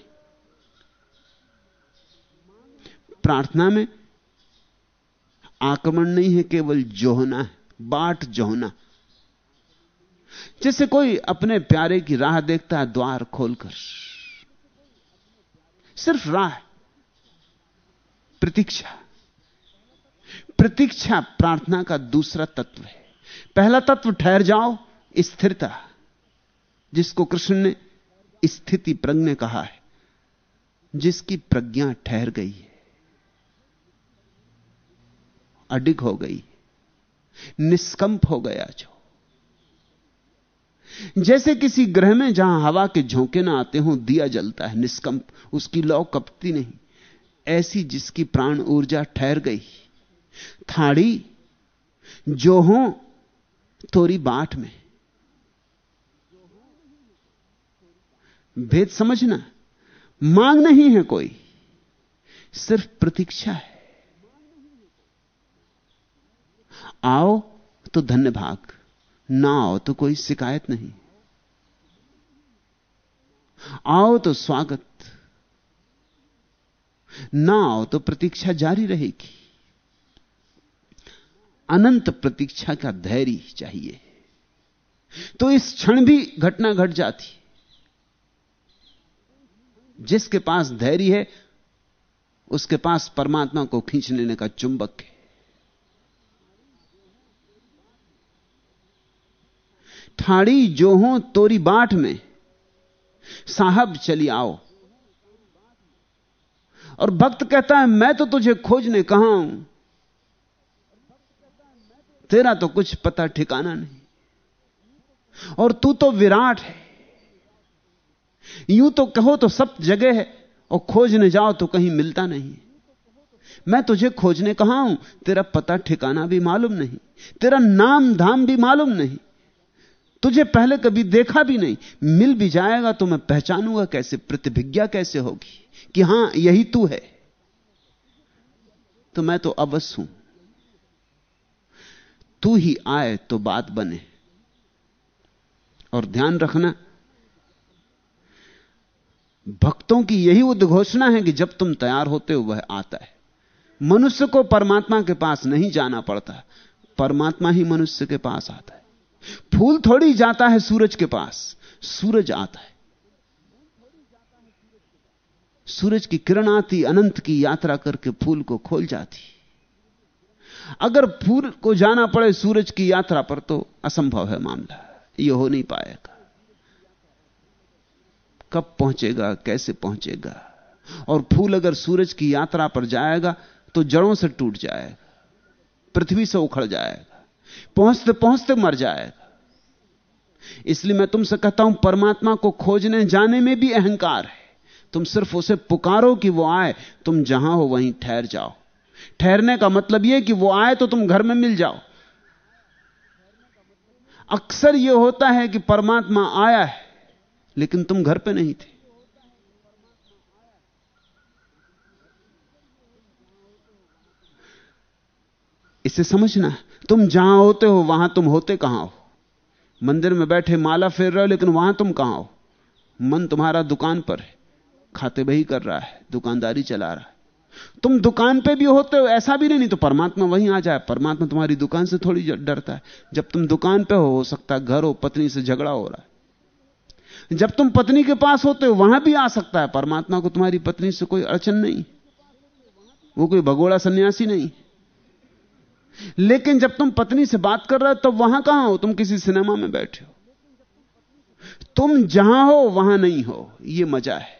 प्रार्थना में आक्रमण नहीं है, केवल जोहना है, बाट जोहना। जैसे कोई अपने प्यारे की राह देखता है द्वार खोलकर, सिर्फ़ राह प्रतीक्षा। प्रतीक्षा प्रार्थना का दूसरा तत्व है। पहला तत्व, ठहर जाओ, स्थिरता, जिसको कृष्ण ने स्थिति प्रज्ञ कहा है, जिसकी प्रज्ञा ठहर गई है। अडिग हो गई, निष्कंप हो गया जो। जैसे किसी ग्रह में जहाँ हवा के झोंके ना आते हो, दिया जलता है, निष्कंप, उसकी लौ कपती नहीं। ऐसी जिसकी प्राण ऊर्जा ठहर गई, थाड़ी, जो हो तोरी बाट में। भेद समझना, मांग नहीं है कोई, सिर्फ़ प्रतीक्षा है। आओ तो धन्य भाग, ना आओ तो कोई शिकायत नहीं। आओ तो स्वागत, ना आओ तो प्रतीक्षा जारी रहेगी। अनंत प्रतीक्षा का धैर्य चाहिए। तो इस क्षण भी घटना घट जाती। जिसके पास धैर्य है, उसके पास परमात्मा को खींच लेने का चुंबक है। ठाड़ी जो हो तोरी बाट में। साहब, चली आओ। और भक्त कहता है, मैं तो तुझे खोजने कहा हूँ? तेरा तो कुछ पता ठिकाना नहीं। और तू तो विराट है। यूँ तो कहो तो सब जगह है, और खोजने जाओ तो कहीं मिलता नहीं। मैं तुझे खोजने कहा हूँ? तेरा पता ठिकाना भी मालूम नहीं। तेरा नाम धाम भी मालूम नहीं। तुझे पहले कभी देखा भी नहीं। मिल भी जाएगा तो मैं पहचानूँगा कैसे, प्रतिभिज्ञा कैसे होगी कि हाँ, यही तू है। तो मैं तो अवश्य हूँ। तू ही आए तो बात बने। और ध्यान रखना, भक्तों की यही उद्घोषणा है कि जब तुम तैयार होते हो, वह आता है। मनुष्य को परमात्मा के पास नहीं जाना पड़ता। परमात्मा ही मनुष्य के पास आता है। फूल थोड़ी जाता है सूरज के पास, सूरज आता है। सूरज की किरण आती, अनंत की यात्रा करके फूल को खोल जाती। अगर फूल को जाना पड़े सूरज की यात्रा पर तो असंभव है मामला यह हो नहीं पाएगा। कब पहुंचेगा, कैसे पहुंचेगा? और फूल अगर सूरज की यात्रा पर जाएगा तो जड़ों से टूट जाएगा, पृथ्वी से उखड़ जाएगा। पहुँचते पहुँचते मर जाएगा इसलिए मैं तुमसे कहता हूँ, परमात्मा को खोजने जाने में भी अहंकार है। तुम सिर्फ़ उसे पुकारो कि वो आए, तुम जहाँ हो वहीं ठहर जाओ। ठहरने का मतलब यह कि वो आए तो तुम घर में मिल जाओ। अक्सर यह होता है कि परमात्मा आया है, लेकिन तुम घर पे नहीं थे। इसे समझना। तुम जहाँ होते हो वहाँ तुम होते कहाँ हो? मंदिर में बैठे माला फेर रहे हो लेकिन वहाँ तुम कहाँ हो? मन तुम्हारा दुकान पर है। खाते बही कर रहा है दुकानदारी चला रहा है। तुम दुकान पे भी होते हो ऐसा भी नहीं, तो परमात्मा वहीं आ जाए। परमात्मा तुम्हारी दुकान से थोड़ी डरता है। जब तुम दुकान पे हो हो सकता है घर हो पत्नी से झगड़ा हो रहा है। जब तुम पत्नी के पास होते हो वहाँ भी आ सकता है। परमात्मा को तुम्हारी पत्नी से कोई अड़चन नहीं। वो कोई भगोड़ा सन्यासी नहीं। लेकिन जब तुम पत्नी से बात कर रहे हो, तब वहाँ कहाँ हो? तुम किसी सिनेमा में बैठे हो। तुम जहाँ हो, वहाँ नहीं हो। यह मज़ा है।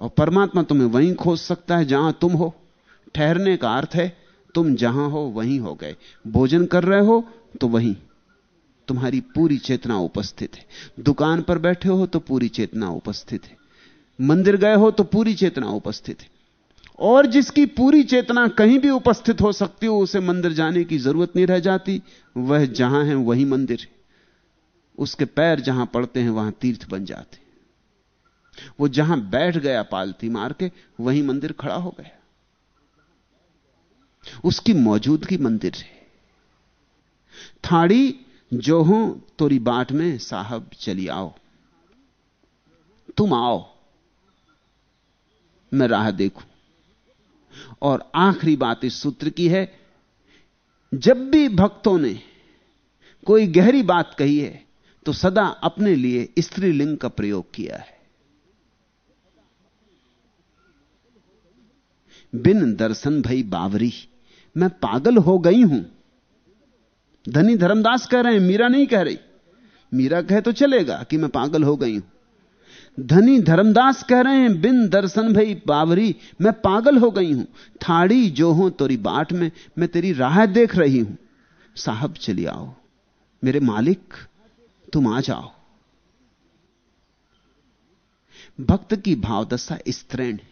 और परमात्मा तुम्हें वहीं खोज सकता है, जहाँ तुम हो। ठहरने का अर्थ है, तुम जहाँ हो, वहीं हो गए। भोजन कर रहे हो तो वहीं। तुम्हारी पूरी चेतना उपस्थित है। दुकान पर बैठे हो तो पूरी चेतना उपस्थित है। मंदिर गए हो तो पूरी चेतना उपस्थित है। और जिसकी पूरी चेतना कहीं भी उपस्थित हो सकती हो, उसे मंदिर जाने की ज़रूरत नहीं रह जाती। वह जहाँ है, वही मंदिर है। उसके पैर जहाँ पड़ते हैं, वहाँ तीर्थ बन जाते वो जहाँ बैठ गया पालती मार के, वही मंदिर खड़ा हो गया। उसकी मौजूदगी मंदिर है। थाड़ी, जो हो, तोरी बाट में, साहब, चली आओ। तुम आओ। मैं राह देखूँ। और आखिरी बात इस सूत्र की है, जब भी भक्तों ने कोई गहरी बात कही है तो सदा अपने लिए स्त्रीलिंग का प्रयोग किया है। बिन दर्शन भई बावरी, मैं पागल हो गई हूँ। धनी धर्मदास कह रहे हैं, मीरा नहीं कह रही। मीरा कहे तो चलेगा कि मैं पागल हो गई हूँ। धनी धर्मदास कह रहे हैं, बिन दर्शन भई पावरी मैं पागल हो गई हूँ। थाड़ी जो हो तोरी बाट में, मैं तेरी राह देख रही हूँ। साहब, चली आओ। मेरे मालिक, तुम आ जाओ। भक्त की भावदशा स्त्रीण है।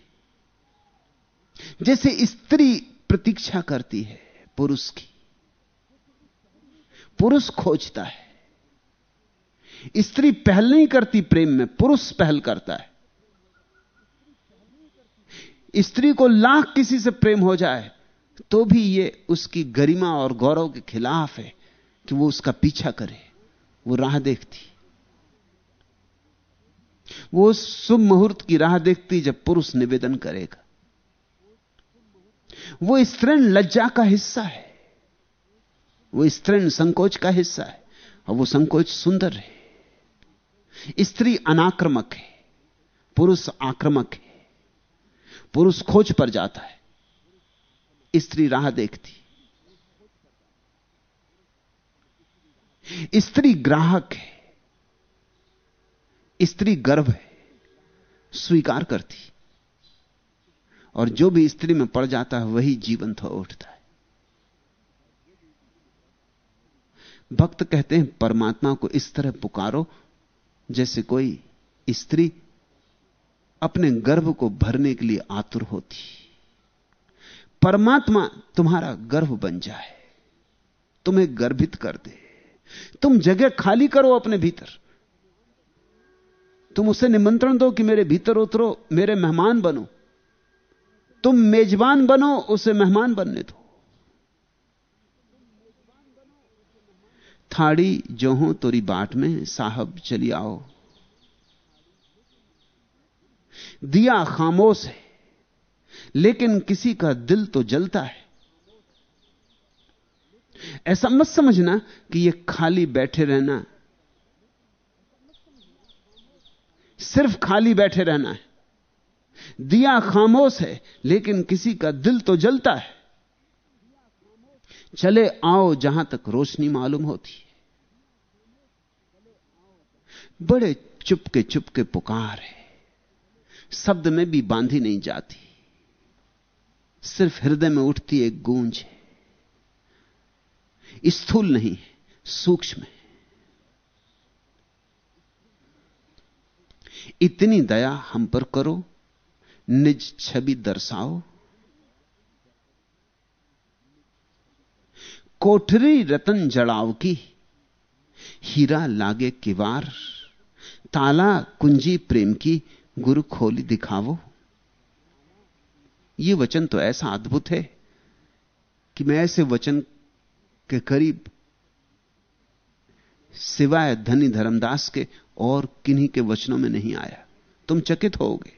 जैसे स्त्री प्रतीक्षा करती है पुरुष की। पुरुष खोजता है। स्त्री पहल नहीं करती प्रेम में, पुरुष पहल करता है। स्त्री को लाख किसी से प्रेम हो जाए तो भी यह उसकी गरिमा और गौरव के खिलाफ है कि वो उसका पीछा करे, वो राह देखती। वो शुभ मुहूर्त की राह देखती जब पुरुष निवेदन करेगा। वो स्त्रीण लज्जा का हिस्सा है, वो स्त्रीण संकोच का हिस्सा है, और वो संकोच सुंदर है। स्त्री अनाक्रमक है, पुरुष आक्रमक है, पुरुष खोज पर जाता है। स्त्री राह देखती। स्त्री ग्राहक है, स्त्री गर्भ है, स्वीकार करती। और जो भी स्त्री में पड़ जाता है, वही जीवंत हो उठता है। भक्त कहते हैं, परमात्मा को इस तरह पुकारो जैसे कोई स्त्री अपने गर्भ को भरने के लिए आतुर होती। परमात्मा तुम्हारा गर्भ बन जाए, तुम्हें गर्भित कर दे। तुम जगह खाली करो अपने भीतर। तुम उसे निमंत्रण दो कि मेरे भीतर उतरो, मेरे मेहमान बनो। तुम मेजबान बनो, उसे मेहमान बनने दो। थाड़ी जो हो, तोरी बाट में, साहब चली आओ। दिया खामोश है, लेकिन किसी का दिल तो जलता है। ऐसा मत समझना कि यह खाली बैठे रहना सिर्फ़ खाली बैठे रहना है। दिया खामोश है, लेकिन किसी का दिल तो जलता है। चले आओ जहाँ तक रोशनी मालूम होती है। बड़े चुपके चुपके पुकार है। शब्द में भी बांधी नहीं जाती। सिर्फ़ हृदय में उठती एक गूंज है। स्थूल नहीं है, सूक्ष्म है। इतनी दया हम पर करो, निज छवि दर्शाओ कोठरी रतन जड़ाव की, हीरा लागे किवार, ताला कुंजी प्रेम की, गुरु खोली दिखावो। यह वचन तो ऐसा अद्भुत है कि मैं ऐसे वचन के करीब सिवाय धनी धर्मदास के और किन्हीं के वचनों में नहीं आया। तुम चकित होगे।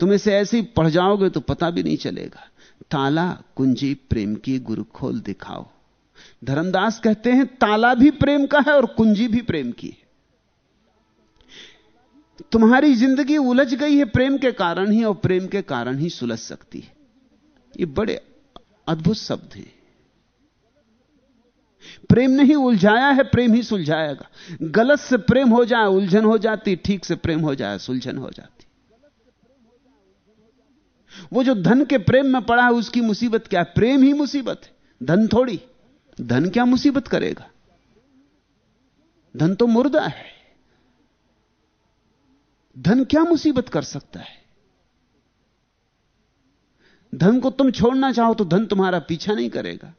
तुम इसे ऐसे ही पढ़ जाओगे तो पता भी नहीं चलेगा। ताला कुंजी प्रेम की गुरु खोल दिखाओ। धर्मदास कहते हैं, ताला भी प्रेम का है और कुंजी भी प्रेम की है। तुम्हारी ज़िंदगी उलझ गई है, प्रेम के कारण ही और प्रेम के कारण ही सुलझ सकती है। ये बड़े अद्भुत शब्द हैं। प्रेम नहीं उलझाया है, प्रेम ही सुलझाएगा। गलत से प्रेम हो जाए, उलझन हो जाती, ठीक से प्रेम हो जाए, सुलझन हो जाती। वो जो धन के प्रेम में पड़ा है, उसकी मुसीबत क्या? है प्रेम ही मुसीबत है। धन थोड़ी। धन क्या मुसीबत करेगा? धन तो मुर्दा है। धन क्या मुसीबत कर सकता है? धन को तुम छोड़ना चाहो तो धन तुम्हारा पीछा नहीं करेगा।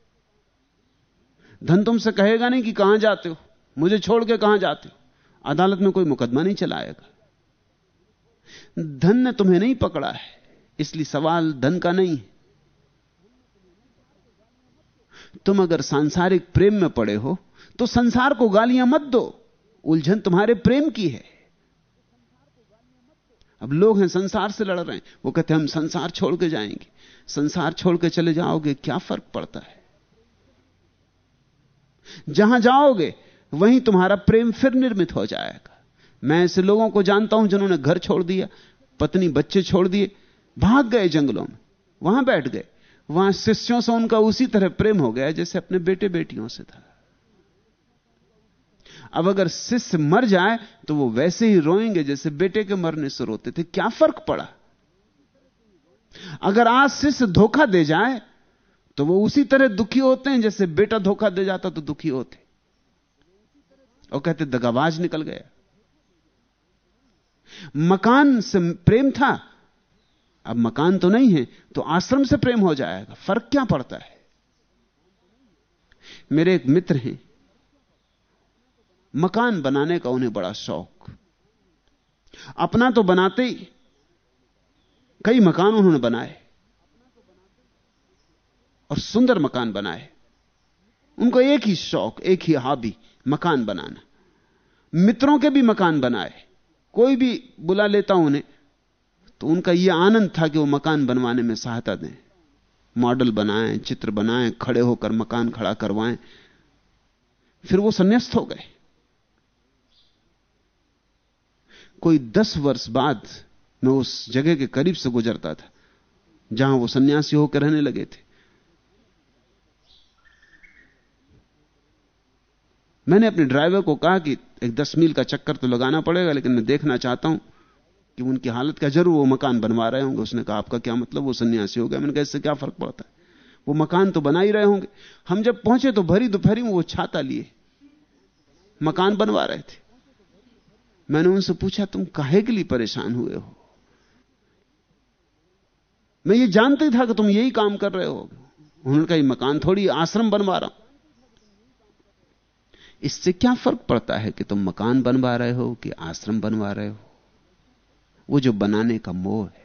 धन तुमसे कहेगा नहीं कि कहाँ जाते हो? मुझे छोड़ के कहाँ जाते हो? अदालत में कोई मुकदमा नहीं चलाएगा। धन ने तुम्हें नहीं पकड़ा है। इसलिए सवाल धन का नहीं है। तुम अगर सांसारिक प्रेम में पड़े हो तो संसार को गालियाँ मत दो। उलझन तुम्हारे प्रेम की है। अब लोग हैं संसार से लड़ रहे हैं। वो कहते हैं, हम संसार छोड़ के जाएँगे। संसार छोड़ के चले जाओगे, क्या फ़र्क पड़ता है? जहाँ जाओगे, वहीं तुम्हारा प्रेम फिर निर्मित हो जाएगा। मैं ऐसे लोगों को जानता हूँ जिन्होंने घर छोड़ दिया, पत्नी, बच्चे छोड़ दिए भाग गए जंगलों में, वहाँ बैठ गए। वहाँ शिष्यों से उनका उसी तरह प्रेम हो गया जैसे अपने बेटे बेटियों से था। अब अगर शिष्य मर जाए तो वो वैसे ही रोएँगे जैसे बेटे के मरने से रोते थे। क्या फ़र्क पड़ा? अगर आज शिष्य धोखा दे जाए तो वो उसी तरह दुखी होते हैं जैसे बेटा धोखा दे जाता तो दुखी होते। और कहते, दगाबाज निकल गया। मकान से प्रेम था अब मकान तो नहीं है तो आश्रम से प्रेम हो जाएगा। फ़र्क क्या पड़ता है? मेरे एक मित्र हैं। मकान बनाने का उन्हें बड़ा शौक। अपना तो बनाते ही कई मकान उन्होंने बनाए और सुंदर मकान बनाए। उनको एक ही शौक, एक ही हॉबी, मकान बनाना। मित्रों के भी मकान बनाए। कोई भी बुला लेता उन्हें। तो उनका यह आनंद था कि वो मकान बनवाने में सहायता दें। मॉडल बनाएँ, चित्र बनाएँ, खड़े होकर मकान खड़ा करवाएँ। फिर वो संन्यास्त हो गए। कोई दस वर्ष बाद मैं उस जगह के करीब से गुजरता था, जहाँ वो सन्यासी होकर रहने लगे थे। मैंने अपने ड्राइवर को कहा कि एक दस मील का चक्कर तो लगाना पड़ेगा, लेकिन मैं देखना चाहता हूँ कि उनकी हालत क्या ज़रूर वो मकान बनवा रहे होंगे। उसने कहा, आपका क्या मतलब? वो सन्यासी हो गया। मैंने कहा, इससे क्या फ़र्क पड़ता है? वो मकान तो बना ही रहे होंगे। हम जब पहुँचे तो भरी दोपहरी में वो छाता लिए। मकान बनवा रहे थे। मैंने उनसे पूछा, तुम काहे के लिए परेशान हुए हो? मैं ये जानते था कि तुम यही काम कर रहे हो। उन्होंने कहा मकान थोड़ी आश्रम बनवा रहा हूँ। इससे क्या फ़र्क पड़ता है कि तुम मकान बनवा रहे हो कि आश्रम बनवा रहे हो? वो जो बनाने का मोह है,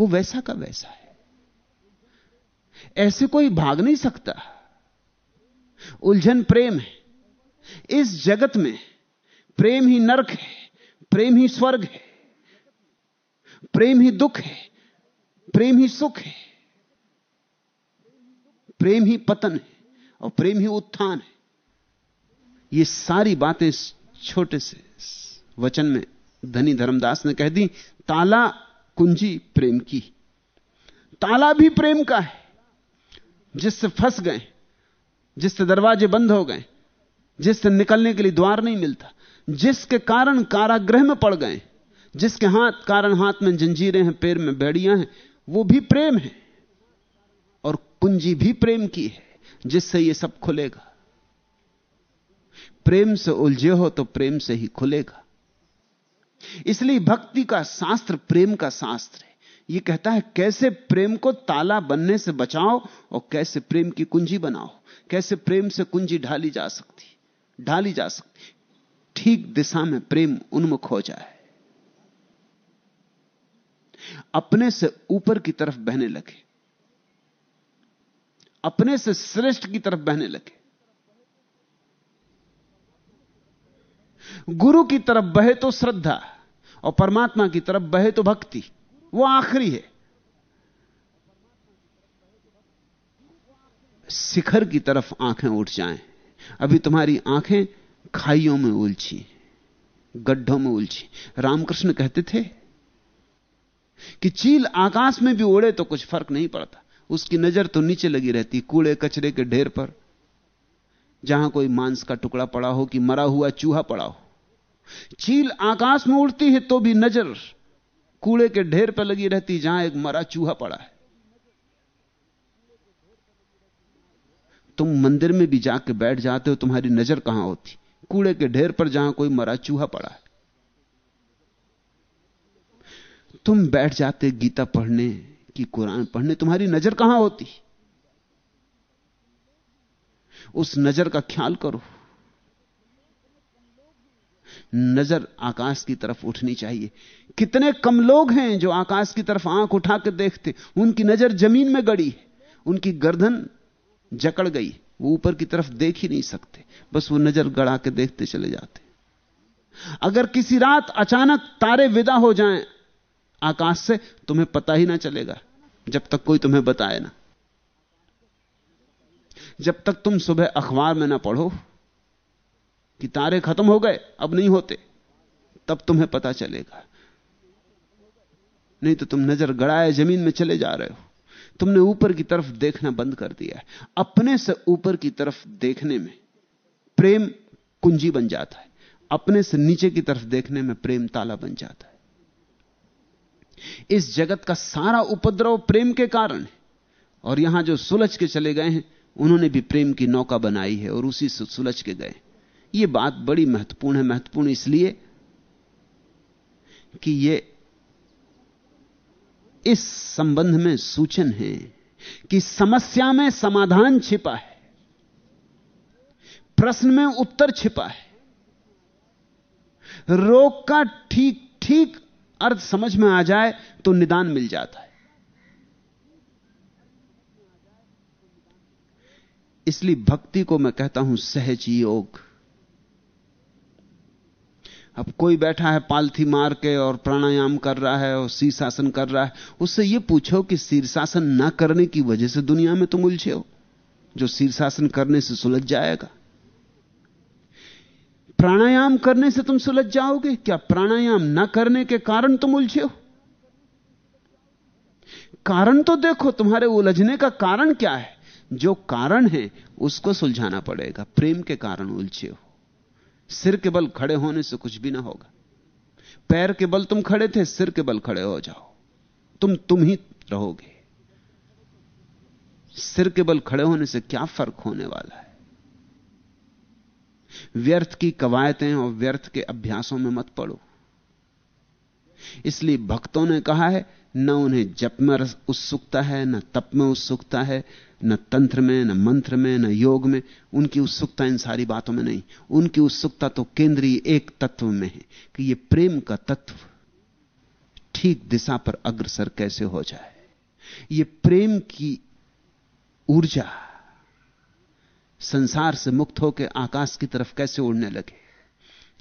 वो वैसा का वैसा है। ऐसे कोई भाग नहीं सकता। उलझन प्रेम है। इस जगत में प्रेम ही नरक है, प्रेम ही स्वर्ग है, प्रेम ही दुख है, प्रेम ही सुख है, प्रेम ही पतन है और प्रेम ही उत्थान है। ये सारी बातें छोटे से वचन में धनी धर्मदास ने कह दी, ताला कुंजी प्रेम की। ताला भी प्रेम का है। जिससे फंस गए, जिससे दरवाजे बंद हो गए, जिससे निकलने के लिए द्वार नहीं मिलता, जिसके कारण कारागृह में पड़ गए, जिसके हाथ, कारण हाथ में जंजीरें हैं, पैर में बेड़ियाँ हैं, वो भी प्रेम है। और कुंजी भी प्रेम की है, जिससे ये सब खुलेगा। प्रेम से उलझे हो तो प्रेम से ही खुलेगा। इसलिए भक्ति का शास्त्र प्रेम का शास्त्र है। यह कहता है, कैसे प्रेम को ताला बनने से बचाओ और कैसे प्रेम की कुंजी बनाओ? कैसे प्रेम से कुंजी ढाली जा सकती? ढाली जा सकती। ठीक दिशा में प्रेम उन्मुख हो जाए। अपने से ऊपर की तरफ़ बहने लगे। अपने से श्रेष्ठ की तरफ़ बहने लगे। गुरु की तरफ़ बहे तो श्रद्धा और परमात्मा की तरफ़ बहे तो भक्ति। वो आखिरी है। शिखर की तरफ़ आँखें उठ जाएँ। अभी तुम्हारी आँखें खाइयों में उलझी, गड्ढों में उलझी। रामकृष्ण कहते थे कि चील आकाश में भी उड़े तो कुछ फ़र्क नहीं पड़ता। उसकी नज़र तो नीचे लगी रहती, कूड़े कचरे के ढेर पर। जहाँ कोई मांस का टुकड़ा पड़ा हो कि मरा हुआ चूहा पड़ा हो। चील आकाश में उड़ती है तो भी नज़र कूड़े के ढेर पर लगी रहती जहाँ एक मरा चूहा पड़ा है। तुम मंदिर में भी जाके बैठ जाते हो, तुम्हारी नज़र कहाँ होती? कूड़े के ढेर पर जहाँ कोई मरा चूहा पड़ा है। तुम बैठ जाते गीता पढ़ने की, कुरान पढ़ने, तुम्हारी नज़र कहाँ होती? उस नज़र का ख्याल करो। नज़र आकाश की तरफ़ उठनी चाहिए। कितने कम लोग हैं जो आकाश की तरफ़ आँख उठाकर देखते, उनकी नज़र ज़मीन में गड़ी है उनकी गर्दन जकड़ गई, वो ऊपर की तरफ़ देख ही नहीं सकते, बस वो नज़र गड़ा के देखते चले जाते। अगर किसी रात अचानक तारे विदा हो जाएँ आकाश से, तुम्हें पता ही ना चलेगा, जब तक कोई तुम्हें बताए ना। जब तक तुम सुबह अखबार में ना पढ़ो कि तारे खत्म हो गए, अब नहीं होते। तब तुम्हें पता चलेगा। नहीं तो तुम नज़र गड़ाए ज़मीन में चले जा रहे हो। तुमने ऊपर की तरफ़ देखना बंद कर दिया है। अपने से ऊपर की तरफ़ देखने में प्रेम कुंजी बन जाता है। अपने से नीचे की तरफ़ देखने में प्रेम ताला बन जाता है। इस जगत का सारा उपद्रव प्रेम के कारण है। और यहाँ जो सुलझ के चले गए हैं, उन्होंने भी प्रेम की नौका बनाई है और उसी से सुलझ के गए यह बात बड़ी महत्वपूर्ण है, महत्वपूर्ण इसलिए कि यह इस संबंध में सूचन है कि समस्या में समाधान छिपा है, प्रश्न में उत्तर छिपा है। रोग का ठीक ठीक अर्थ समझ में आ जाए तो निदान मिल जाता है। इसलिए भक्ति को मैं कहता हूँ सहज योग। अब कोई बैठा है पालथी मार के और प्राणायाम कर रहा है और शीर्षासन कर रहा है, उससे यह पूछो कि शीर्षासन ना करने की वजह से दुनिया में तुम उलझे हो, जो शीर्षासन करने से सुलझ जाएगा। प्राणायाम करने से तुम सुलझ जाओगे, क्या प्राणायाम ना करने के कारण तुम उलझे हो? कारण तो देखो, तुम्हारे उलझने का कारण क्या है? जो कारण है, उसको सुलझाना पड़ेगा, प्रेम के कारण उलझे हो। सिर के बल खड़े होने से कुछ भी ना होगा। पैर के बल तुम खड़े थे, सिर के बल खड़े हो जाओ। तुम तुम ही रहोगे। सिर के बल खड़े होने से क्या फ़र्क होने वाला है? व्यर्थ की कवायतें और व्यर्थ के अभ्यासों में मत पड़ो। इसलिए भक्तों ने कहा है न उन्हें जप में उत्सुकता है, न तप में उत्सुकता है, न तंत्र में, न मंत्र में, न योग में। उनकी उत्सुकता इन सारी बातों में नहीं। उनकी उत्सुकता तो केंद्रीय एक तत्व में है कि यह प्रेम का तत्व ठीक दिशा पर अग्रसर कैसे हो जाए। यह प्रेम की ऊर्जा संसार से मुक्त होकर आकाश की तरफ़ कैसे उड़ने लगे।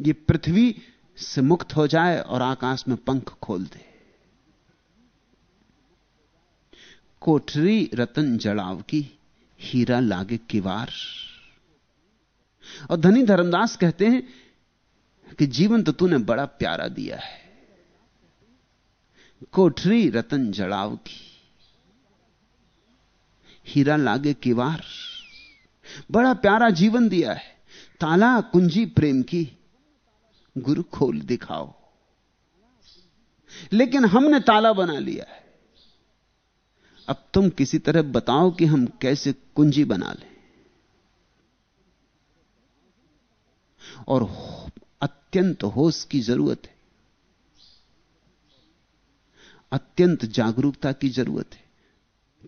ये पृथ्वी से मुक्त हो जाए और आकाश में पंख खोल दे। कोठरी रतन जड़ाव की हीरा लागे किवार। और धनी धर्मदास कहते हैं कि जीवन तो तूने बड़ा प्यारा दिया है। कोठरी रतन जड़ाव की हीरा लागे किवार। बड़ा प्यारा जीवन दिया है। ताला कुंजी प्रेम की गुरु खोल दिखाओ। लेकिन हमने ताला बना लिया है। अब तुम किसी तरह बताओ कि हम कैसे कुंजी बना लें। और अत्यंत होश की ज़रूरत है। अत्यंत जागरूकता की ज़रूरत है।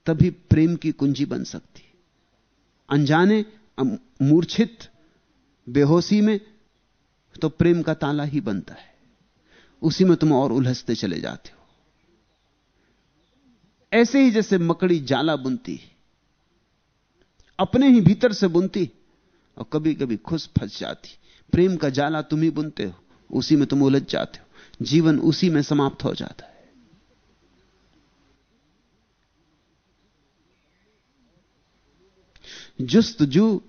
तभी प्रेम की कुंजी बन सकती। अनजाने मूर्छित, बेहोशी में तो प्रेम का ताला ही बनता है। उसी में तुम और उलझते चले जाते हो। ऐसे ही जैसे मकड़ी जाला बुनती अपने ही भीतर से बुनती और कभी कभी खुश फंस जाती प्रेम का जाला तुम ही बुनते हो, उसी में तुम उलझ जाते हो। जीवन उसी में समाप्त हो जाता है। जुस्तजू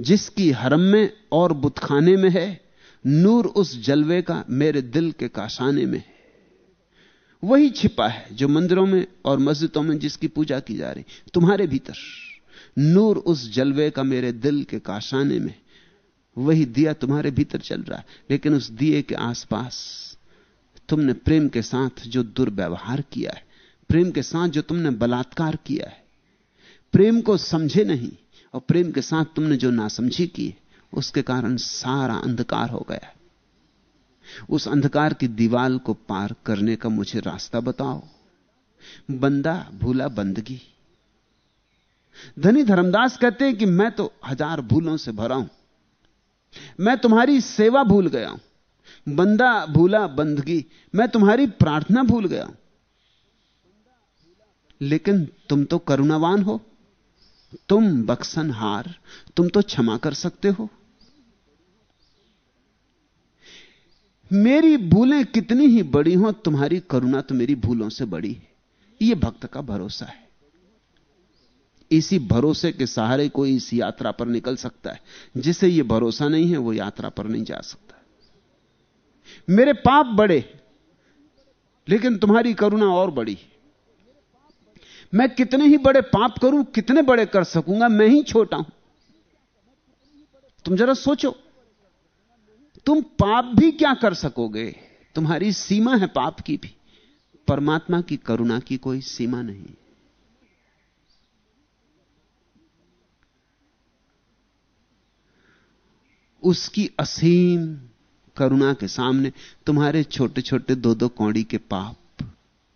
जिसकी हरम में और बुतखाने में है, नूर उस जलवे का मेरे दिल के काशाने में है। वही छिपा है जो मंदिरों में और मस्जिदों में जिसकी पूजा की जा रही। तुम्हारे भीतर नूर उस जलवे का मेरे दिल के काशाने में वही दिया तुम्हारे भीतर चल रहा है। लेकिन उस दिए के आसपास तुमने प्रेम के साथ जो दुर्व्यवहार किया है, प्रेम के साथ जो तुमने बलात्कार किया है, प्रेम को समझे नहीं और प्रेम के साथ तुमने जो नासमझी की उसके कारण सारा अंधकार हो गया उस अंधकार की दीवाल को पार करने का मुझे रास्ता बताओ। बंदा भूला बंदगी। धनी धर्मदास कहते हैं कि मैं तो हज़ार भूलों से भरा हूँ। मैं तुम्हारी सेवा भूल गया हूँ। बंदा भूला बंदगी, मैं तुम्हारी प्रार्थना भूल गया हूँ। लेकिन तुम तो करुणावान हो। तुम बक्सनहार तुम तो क्षमा कर सकते हो। मेरी भूलें कितनी ही बड़ी हों, तुम्हारी करुणा तो मेरी भूलों से बड़ी है। यह भक्त का भरोसा है। इसी भरोसे के सहारे कोई इस यात्रा पर निकल सकता है। जिसे यह भरोसा नहीं है, वो यात्रा पर नहीं जा सकता। मेरे पाप बड़े लेकिन तुम्हारी करुणा और बड़ी मैं कितने ही बड़े पाप करूँ, कितने बड़े कर सकूँगा, मैं ही छोटा हूँ। तुम जरा सोचो। तुम पाप भी क्या कर सकोगे? तुम्हारी सीमा है पाप की भी। परमात्मा की करुणा की कोई सीमा नहीं। उसकी असीम करुणा के सामने तुम्हारे छोटे छोटे दो दो कौड़ी के पाप,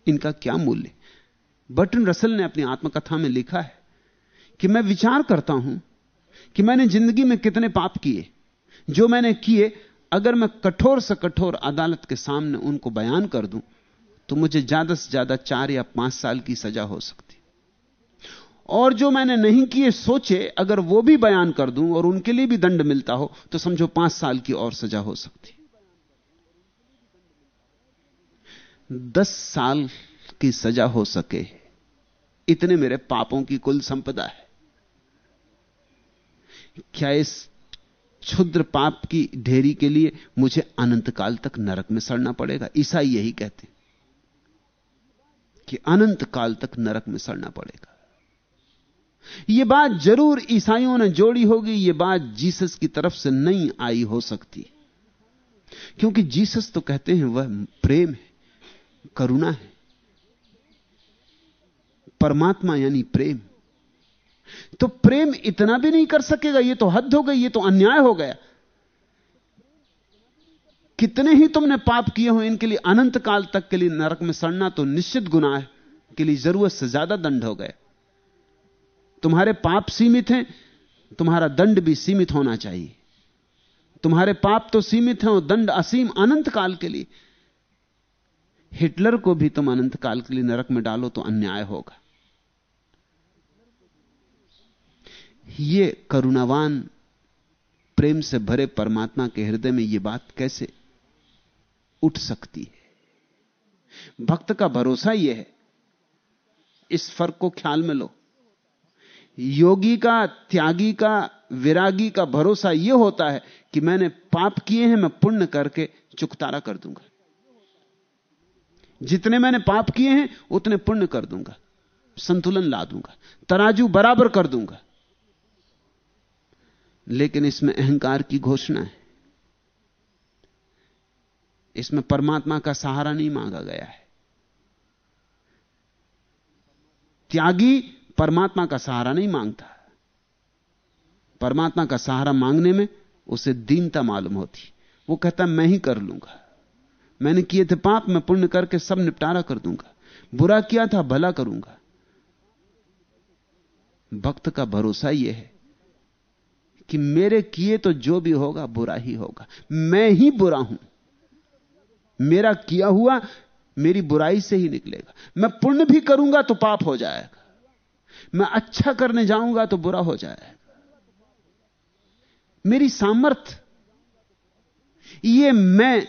इनका क्या मूल्य? बटन रसल ने अपनी आत्मकथा में लिखा है कि मैं विचार करता हूँ कि मैंने ज़िंदगी में कितने पाप किए, जो मैंने किए अगर मैं कठोर से कठोर अदालत के सामने उनको बयान कर दूँ तो मुझे ज़्यादा से ज़्यादा चार या पाँच साल की सजा हो सकती। और जो मैंने नहीं किए सोचे, अगर वो भी बयान कर दूँ और उनके लिए भी दंड मिलता हो तो समझो पाँच साल की और सजा हो सकती। दस साल की सजा हो सके, इतने मेरे पापों की कुल संपदा है। क्या इस क्षुद्र पाप की ढेरी के लिए मुझे अनंत काल तक नरक में सड़ना पड़ेगा। ईसाई यही कहते कि अनंत काल तक नरक में सड़ना पड़ेगा। यह बात ज़रूर ईसाइयों ने जोड़ी होगी यह बात जीसस की तरफ़ से नहीं आई हो सकती। क्योंकि जीसस तो कहते हैं वह प्रेम है, करुणा है, परमात्मा यानी प्रेम। तो प्रेम इतना भी नहीं कर सकेगा यह तो हद हो गई, ये तो अन्याय हो गया। कितने ही तुमने पाप किए हो, इनके लिए अनंत काल तक के लिए नरक में सड़ना तो निश्चित गुनाह के लिए ज़रूरत से ज़्यादा दंड हो गया तुम्हारे पाप सीमित हैं, तुम्हारा दंड भी सीमित होना चाहिए। तुम्हारे पाप तो सीमित हैं और दंड असीम अनंत काल के लिए। हिटलर को भी तुम अनंत काल के लिए नरक में डालो तो अन्याय होगा। ये करुणावान प्रेम से भरे परमात्मा के हृदय में यह बात कैसे उठ सकती है? भक्त का भरोसा यह है, इस फ़र्क को ख्याल में लो। योगी का, त्यागी का, विरागी का भरोसा यह होता है कि मैंने पाप किए हैं, मैं पुण्य करके चुकतारा कर दूँगा। जितने मैंने पाप किए हैं, उतने पुण्य कर दूँगा, संतुलन ला दूँगा, तराजू बराबर कर दूँगा। लेकिन इसमें अहंकार की घोषणा है। इसमें परमात्मा का सहारा नहीं मांगा गया है। त्यागी परमात्मा का सहारा नहीं माँगता। परमात्मा का सहारा मांगने में उसे दीनता मालूम होती। वो कहता, मैं ही कर लूँगा। मैंने किए थे पाप, मैं पुण्य करके सब निपटारा कर दूँगा। बुरा किया था, भला करूँगा। भक्त का भरोसा यह है कि मेरे किए तो जो भी होगा, बुरा ही होगा। मैं ही बुरा हूँ। मेरा किया हुआ मेरी बुराई से ही निकलेगा। मैं पुण्य भी करूँगा तो पाप हो जाएगा। मैं अच्छा करने जाऊँगा तो बुरा हो जाएगा। मेरी सामर्थ, ये मैं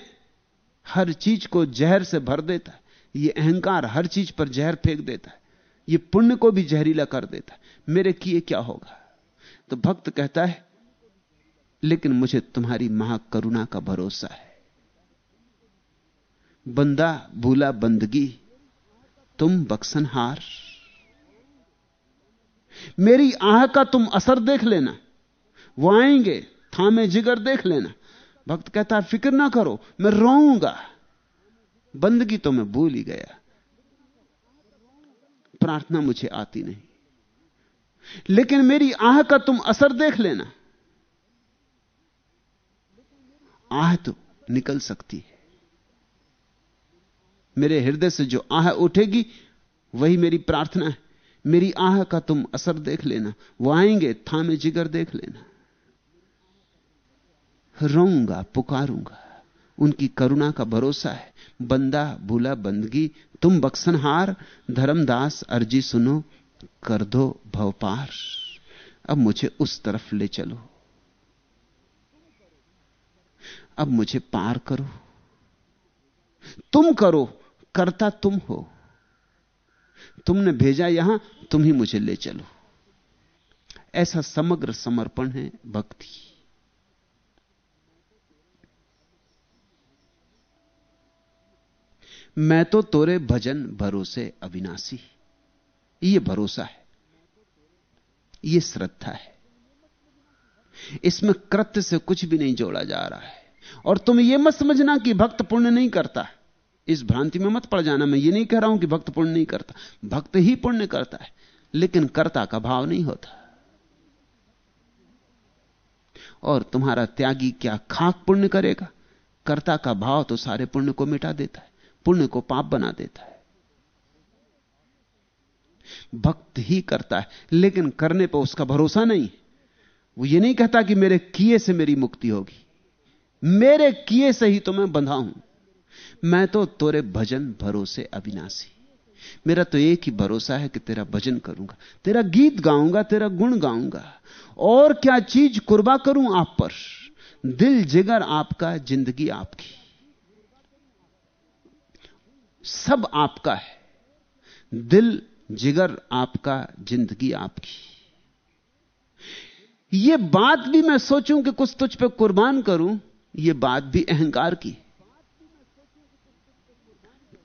हर चीज़ को जहर से भर देता है। ये अहंकार हर चीज़ पर जहर फेंक देता है। ये पुण्य को भी जहरीला कर देता है। मेरे किए क्या होगा? तो भक्त कहता है लेकिन मुझे तुम्हारी महाकरुणा का भरोसा है। बंदा भूला बंदगी, तुम बक्सनहार। मेरी आह का तुम असर देख लेना, वो आएँगे, थामे जिगर देख लेना। भक्त कहता है, फ़िक्र ना करो, मैं रोऊँगा। बंदगी तो मैं भूल ही गया। प्रार्थना मुझे आती नहीं। लेकिन मेरी आह का तुम असर देख लेना। आह तो निकल सकती है। मेरे हृदय से जो आह उठेगी, वही मेरी प्रार्थना है। मेरी आह का तुम असर देख लेना। वो आएँगे, थामे जिगर देख लेना। रोऊँगा, पुकारूँगा। उनकी करुणा का भरोसा है। बंदा, भूला, बंदगी, तुम बक्सनहार धर्मदास, अर्जी सुनो, कर दो, भवपार। अब मुझे उस तरफ़ ले चलो। अब मुझे पार करो। तुम करो, करता तुम हो। तुमने भेजा यहाँ, तुम ही मुझे ले चलो। ऐसा समग्र समर्पण है भक्ति। मैं तो तोरे भजन भरोसे अविनाशी। ये भरोसा है। ये श्रद्धा है। इसमें कृत्य से कुछ भी नहीं जोड़ा जा रहा है। और तुम यह मत समझना कि भक्त पुण्य नहीं करता। इस भ्रांति में मत पड़ जाना, मैं ये नहीं कह रहा हूँ कि भक्त पुण्य नहीं करता। भक्त ही पुण्य करता है, लेकिन कर्ता का भाव नहीं होता। और तुम्हारा त्यागी क्या खाक पुण्य करेगा? कर्ता का भाव तो सारे पुण्य को मिटा देता है, पुण्य को पाप बना देता है। भक्त ही करता है, लेकिन करने पर उसका भरोसा नहीं वो ये नहीं कहता कि मेरे किए से मेरी मुक्ति होगी। मेरे किए से ही तो मैं बंधा हूँ। मैं तो तोरे भजन भरोसे अविनाशी। मेरा तो एक ही भरोसा है कि तेरा भजन करूँगा। तेरा गीत गाऊँगा, तेरा गुण गाऊँगा। और क्या चीज़ कुर्बा करूँ आप पर? दिल जिगर आपका, ज़िंदगी आपकी। सब आपका है। दिल जिगर आपका, ज़िंदगी आपकी। यह बात भी मैं सोचूं कि कुछ तुझ पे कुर्बान करूँ यह बात भी अहंकार की।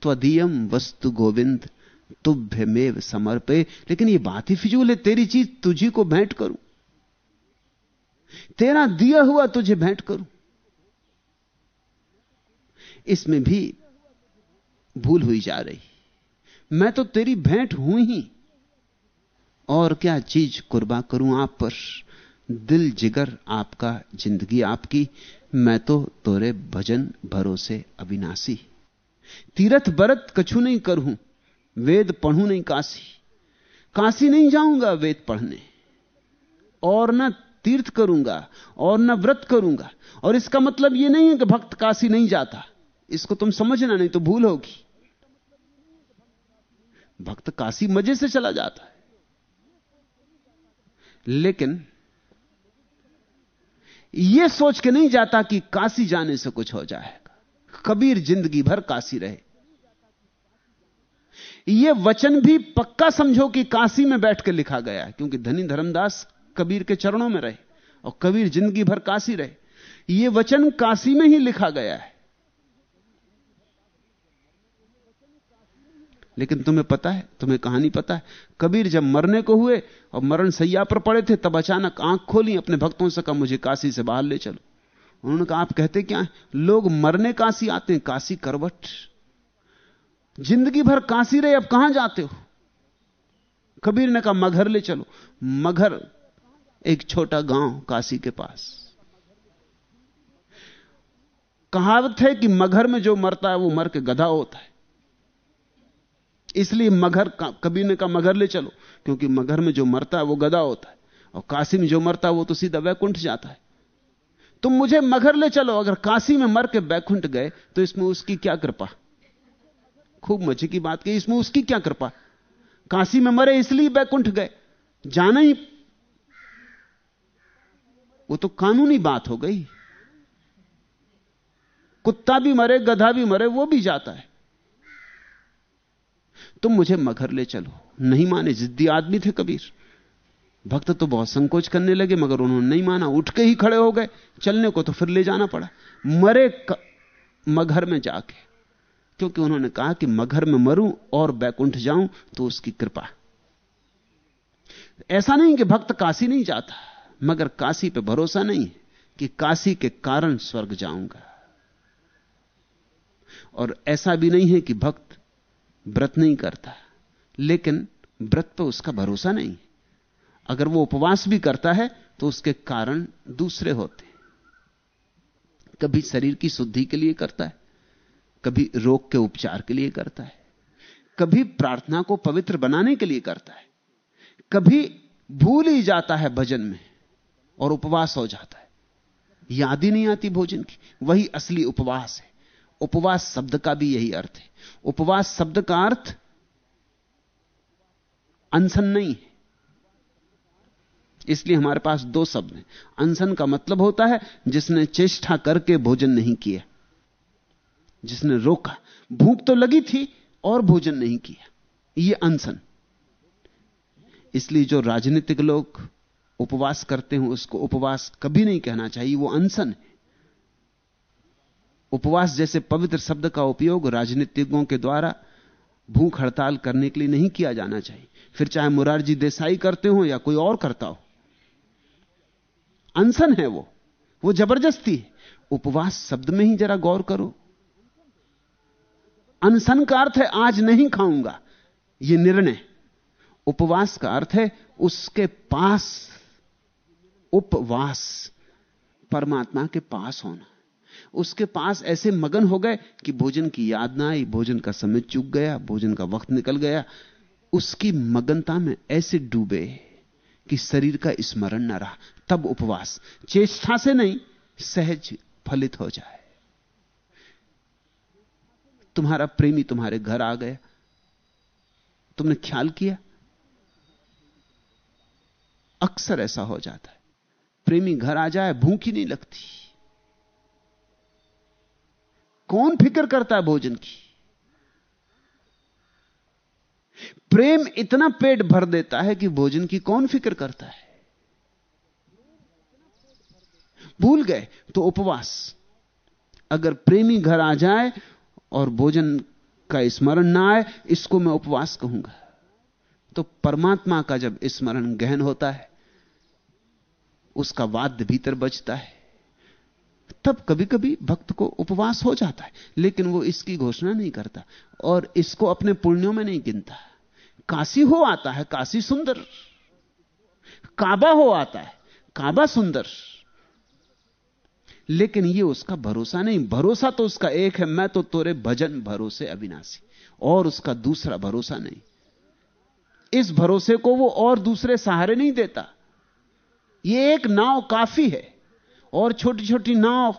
त्वदीयम वस्तु गोविंद तुभ्य मेव समर्पे। लेकिन यह बात ही फिजूल है, तेरी चीज़ तुझी को भेंट करूँ। तेरा दिया हुआ तुझे भेंट करूँ। इसमें भी भूल हुई जा रही। मैं तो तेरी भेंट हूँ ही। और क्या चीज़ कुर्बा करूँ आप पर? दिल जिगर आपका, ज़िंदगी आपकी, मैं तो तोरे भजन भरोसे अविनाशी। तीरथ बरत कछु नहीं करूँ, वेद पढ़ू नहीं काशी। काशी नहीं जाऊँगा वेद पढ़ने। और न तीर्थ करूँगा, और न व्रत करूँगा। और इसका मतलब यह नहीं है कि भक्त काशी नहीं जाता। इसको तुम समझना, नहीं तो भूल होगी। भक्त काशी मज़े से चला जाता है। लेकिन यह सोच के नहीं जाता कि काशी जाने से कुछ हो जाएगा कबीर ज़िंदगी भर काशी रहे। यह वचन भी पक्का समझो कि काशी में बैठ के लिखा गया है, क्योंकि धनी धर्मदास कबीर के चरणों में रहे और कबीर ज़िंदगी भर काशी रहे। यह वचन काशी में ही लिखा गया है। लेकिन तुम्हें पता है, तुम्हें कहानी पता है। कबीर जब मरने को हुए और मरण सैया पर पड़े थे, तब अचानक आँख खोली, अपने भक्तों से कहा, मुझे काशी से बाहर ले चलो। उन्होंने कहा, आप कहते क्या है? लोग मरने काशी आते हैं, काशी करवट। ज़िंदगी भर काशी रहे, अब कहाँ जाते हो? कबीर ने कहा मगर ले चलो। मगर एक छोटा गाँव काशी के पास। कहावत है कि मगर में जो मरता है, वो मर के गधा होता है। इसलिए मगर कबीर ने कहा मगर ले चलो, क्योंकि मगर में जो मरता है वो गधा होता है, और काशी में जो मरता है वो तो सीधा वैकुंठ जाता है। तुम मुझे मगर ले चलो, अगर काशी में मर के बैकुंठ गए तो इसमें उसकी क्या कृपा? खूब मज़े की बात कही, इसमें उसकी क्या कृपा? काशी में मरे इसलिए बैकुंठ गए, जाना ही। वो तो कानूनी बात हो गई। कुत्ता भी मरे, गधा भी मरे, वो भी जाता है। तुम मुझे मगर ले चलो। नहीं माने जिद्दी आदमी थे कबीर। भक्त तो बहुत संकोच करने लगे, मगर उन्होंने नहीं माना। उठ के ही खड़े हो गए। चलने को तो फिर ले जाना पड़ा। मरे क... मगर में जाके। क्योंकि उन्होंने कहा कि मगर में मरूं और बैकुंठ जाऊँ तो उसकी कृपा। ऐसा नहीं कि भक्त काशी नहीं जाता, मगर काशी पे भरोसा नहीं कि काशी के कारण स्वर्ग जाऊँगा। और ऐसा भी नहीं है कि भक्त व्रत नहीं करता। लेकिन व्रत पर उसका भरोसा नहीं। अगर वो उपवास भी करता है तो उसके कारण दूसरे होते कभी शरीर की शुद्धि के लिए करता है, कभी रोग के उपचार के लिए करता है, कभी प्रार्थना को पवित्र बनाने के लिए करता है, कभी भूल ही जाता है भजन में और उपवास हो जाता है। याद ही नहीं आती भोजन की, वही असली उपवास है। उपवास शब्द का भी यही अर्थ है। उपवास शब्द का अर्थ अनशन नहीं है। इसलिए हमारे पास दो शब्द हैं। अनशन का मतलब होता है जिसने चेष्टा करके भोजन नहीं किया, जिसने रोका। भूख तो लगी थी और भोजन नहीं किया। यह अनशन। इसलिए जो राजनीतिक लोग उपवास करते हैं, उसको उपवास कभी नहीं कहना चाहिए। वो अनशन है। उपवास जैसे पवित्र शब्द का उपयोग राजनीतिज्ञों के द्वारा भूख हड़ताल करने के लिए नहीं किया जाना चाहिए। फिर चाहे मुरारजी देसाई करते हो या कोई और करता हो। अनशन है वो। वो ज़बरदस्ती है। उपवास शब्द में ही जरा गौर करो। अनशन का अर्थ है, आज नहीं खाऊँगा। यह निर्णय। उपवास का अर्थ है, उसके पास, उपवास, परमात्मा के पास होना। उसके पास ऐसे मगन हो गए कि भोजन की याद ना आई, भोजन का समय चूक गया, भोजन का वक्त निकल गया। उसकी मगनता में ऐसे डूबे कि शरीर का स्मरण ना रहा। तब उपवास, चेष्टा से नहीं, सहज फलित हो जाए। तुम्हारा प्रेमी तुम्हारे घर आ गया। तुमने ख्याल किया? अक्सर ऐसा हो जाता है। प्रेमी घर आ जाए, भूख ही नहीं लगती। कौन फ़िक्र करता है भोजन की? प्रेम इतना पेट भर देता है कि भोजन की कौन फ़िक्र करता है? भूल गए तो उपवास। अगर प्रेमी घर आ जाए और भोजन का स्मरण ना आए, इसको मैं उपवास कहूँगा। तो परमात्मा का जब स्मरण गहन होता है, उसका वाद्य भीतर बचता है। तब कभी कभी भक्त को उपवास हो जाता है, लेकिन वो इसकी घोषणा नहीं करता और इसको अपने पुण्यों में नहीं गिनता। काशी हो आता है, काशी सुंदर। काबा हो आता है, काबा सुंदर। लेकिन ये उसका भरोसा नहीं, भरोसा तो उसका एक है, मैं तो तोरे भजन भरोसे अविनाशी, और उसका दूसरा भरोसा नहीं। इस भरोसे को वो और दूसरे सहारे नहीं देता। ये एक नाव काफ़ी है और छोटी छोटी नाव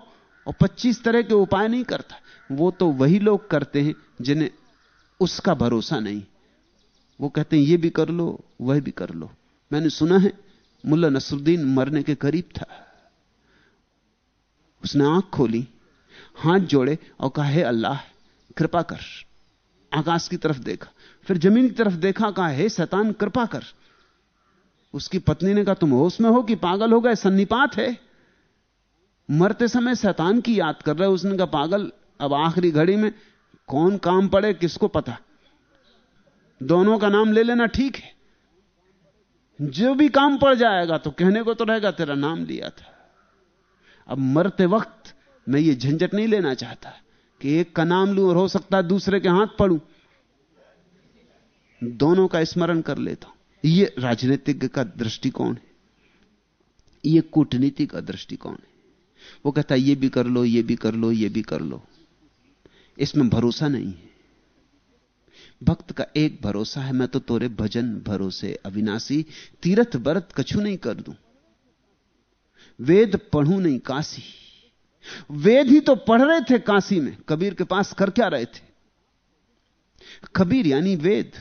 और 25 तरह के उपाय नहीं करता। वो तो वही लोग करते हैं जिन्हें उसका भरोसा नहीं। वो कहते हैं, ये भी कर लो, वह भी कर लो। मैंने सुना है, मुल्ला नसरुद्दीन मरने के करीब था। उसने आँख खोली, हाथ जोड़े और कहा, हे अल्लाह, कृपा कर। आकाश की तरफ़ देखा, फिर ज़मीन की तरफ़ देखा, कहा, हे शैतान, कृपा कर। उसकी पत्नी ने कहा, तुम होश में हो कि पागल हो गए, सन्निपात है? मरते समय शैतान की याद कर रहे उसने कहा पागल। अब आखिरी घड़ी में कौन काम पड़े, किसको पता? दोनों का नाम ले लेना ठीक है। जो भी काम पड़ जाएगा तो कहने को तो रहेगा, तेरा नाम लिया था। अब मरते वक्त मैं ये झंझट नहीं लेना चाहता कि एक का नाम लूँ और हो सकता है दूसरे के हाथ पड़ूं। दोनों का स्मरण कर लेता हूँ। यह राजनीतिज्ञ का दृष्टिकोण है। यह कूटनीति का दृष्टिकोण है। वो कहता ये भी कर लो, ये भी कर लो, ये भी कर लो। इसमें भरोसा नहीं है। भक्त का एक भरोसा है, मैं तो तोरे भजन भरोसे, अविनाशी, तीर्थ व्रत कछु नहीं कर दूँ। वेद पढ़ू नहीं काशी। वेद ही तो पढ़ रहे थे काशी में, कबीर के पास कर क्या रहे थे? कबीर यानी वेद।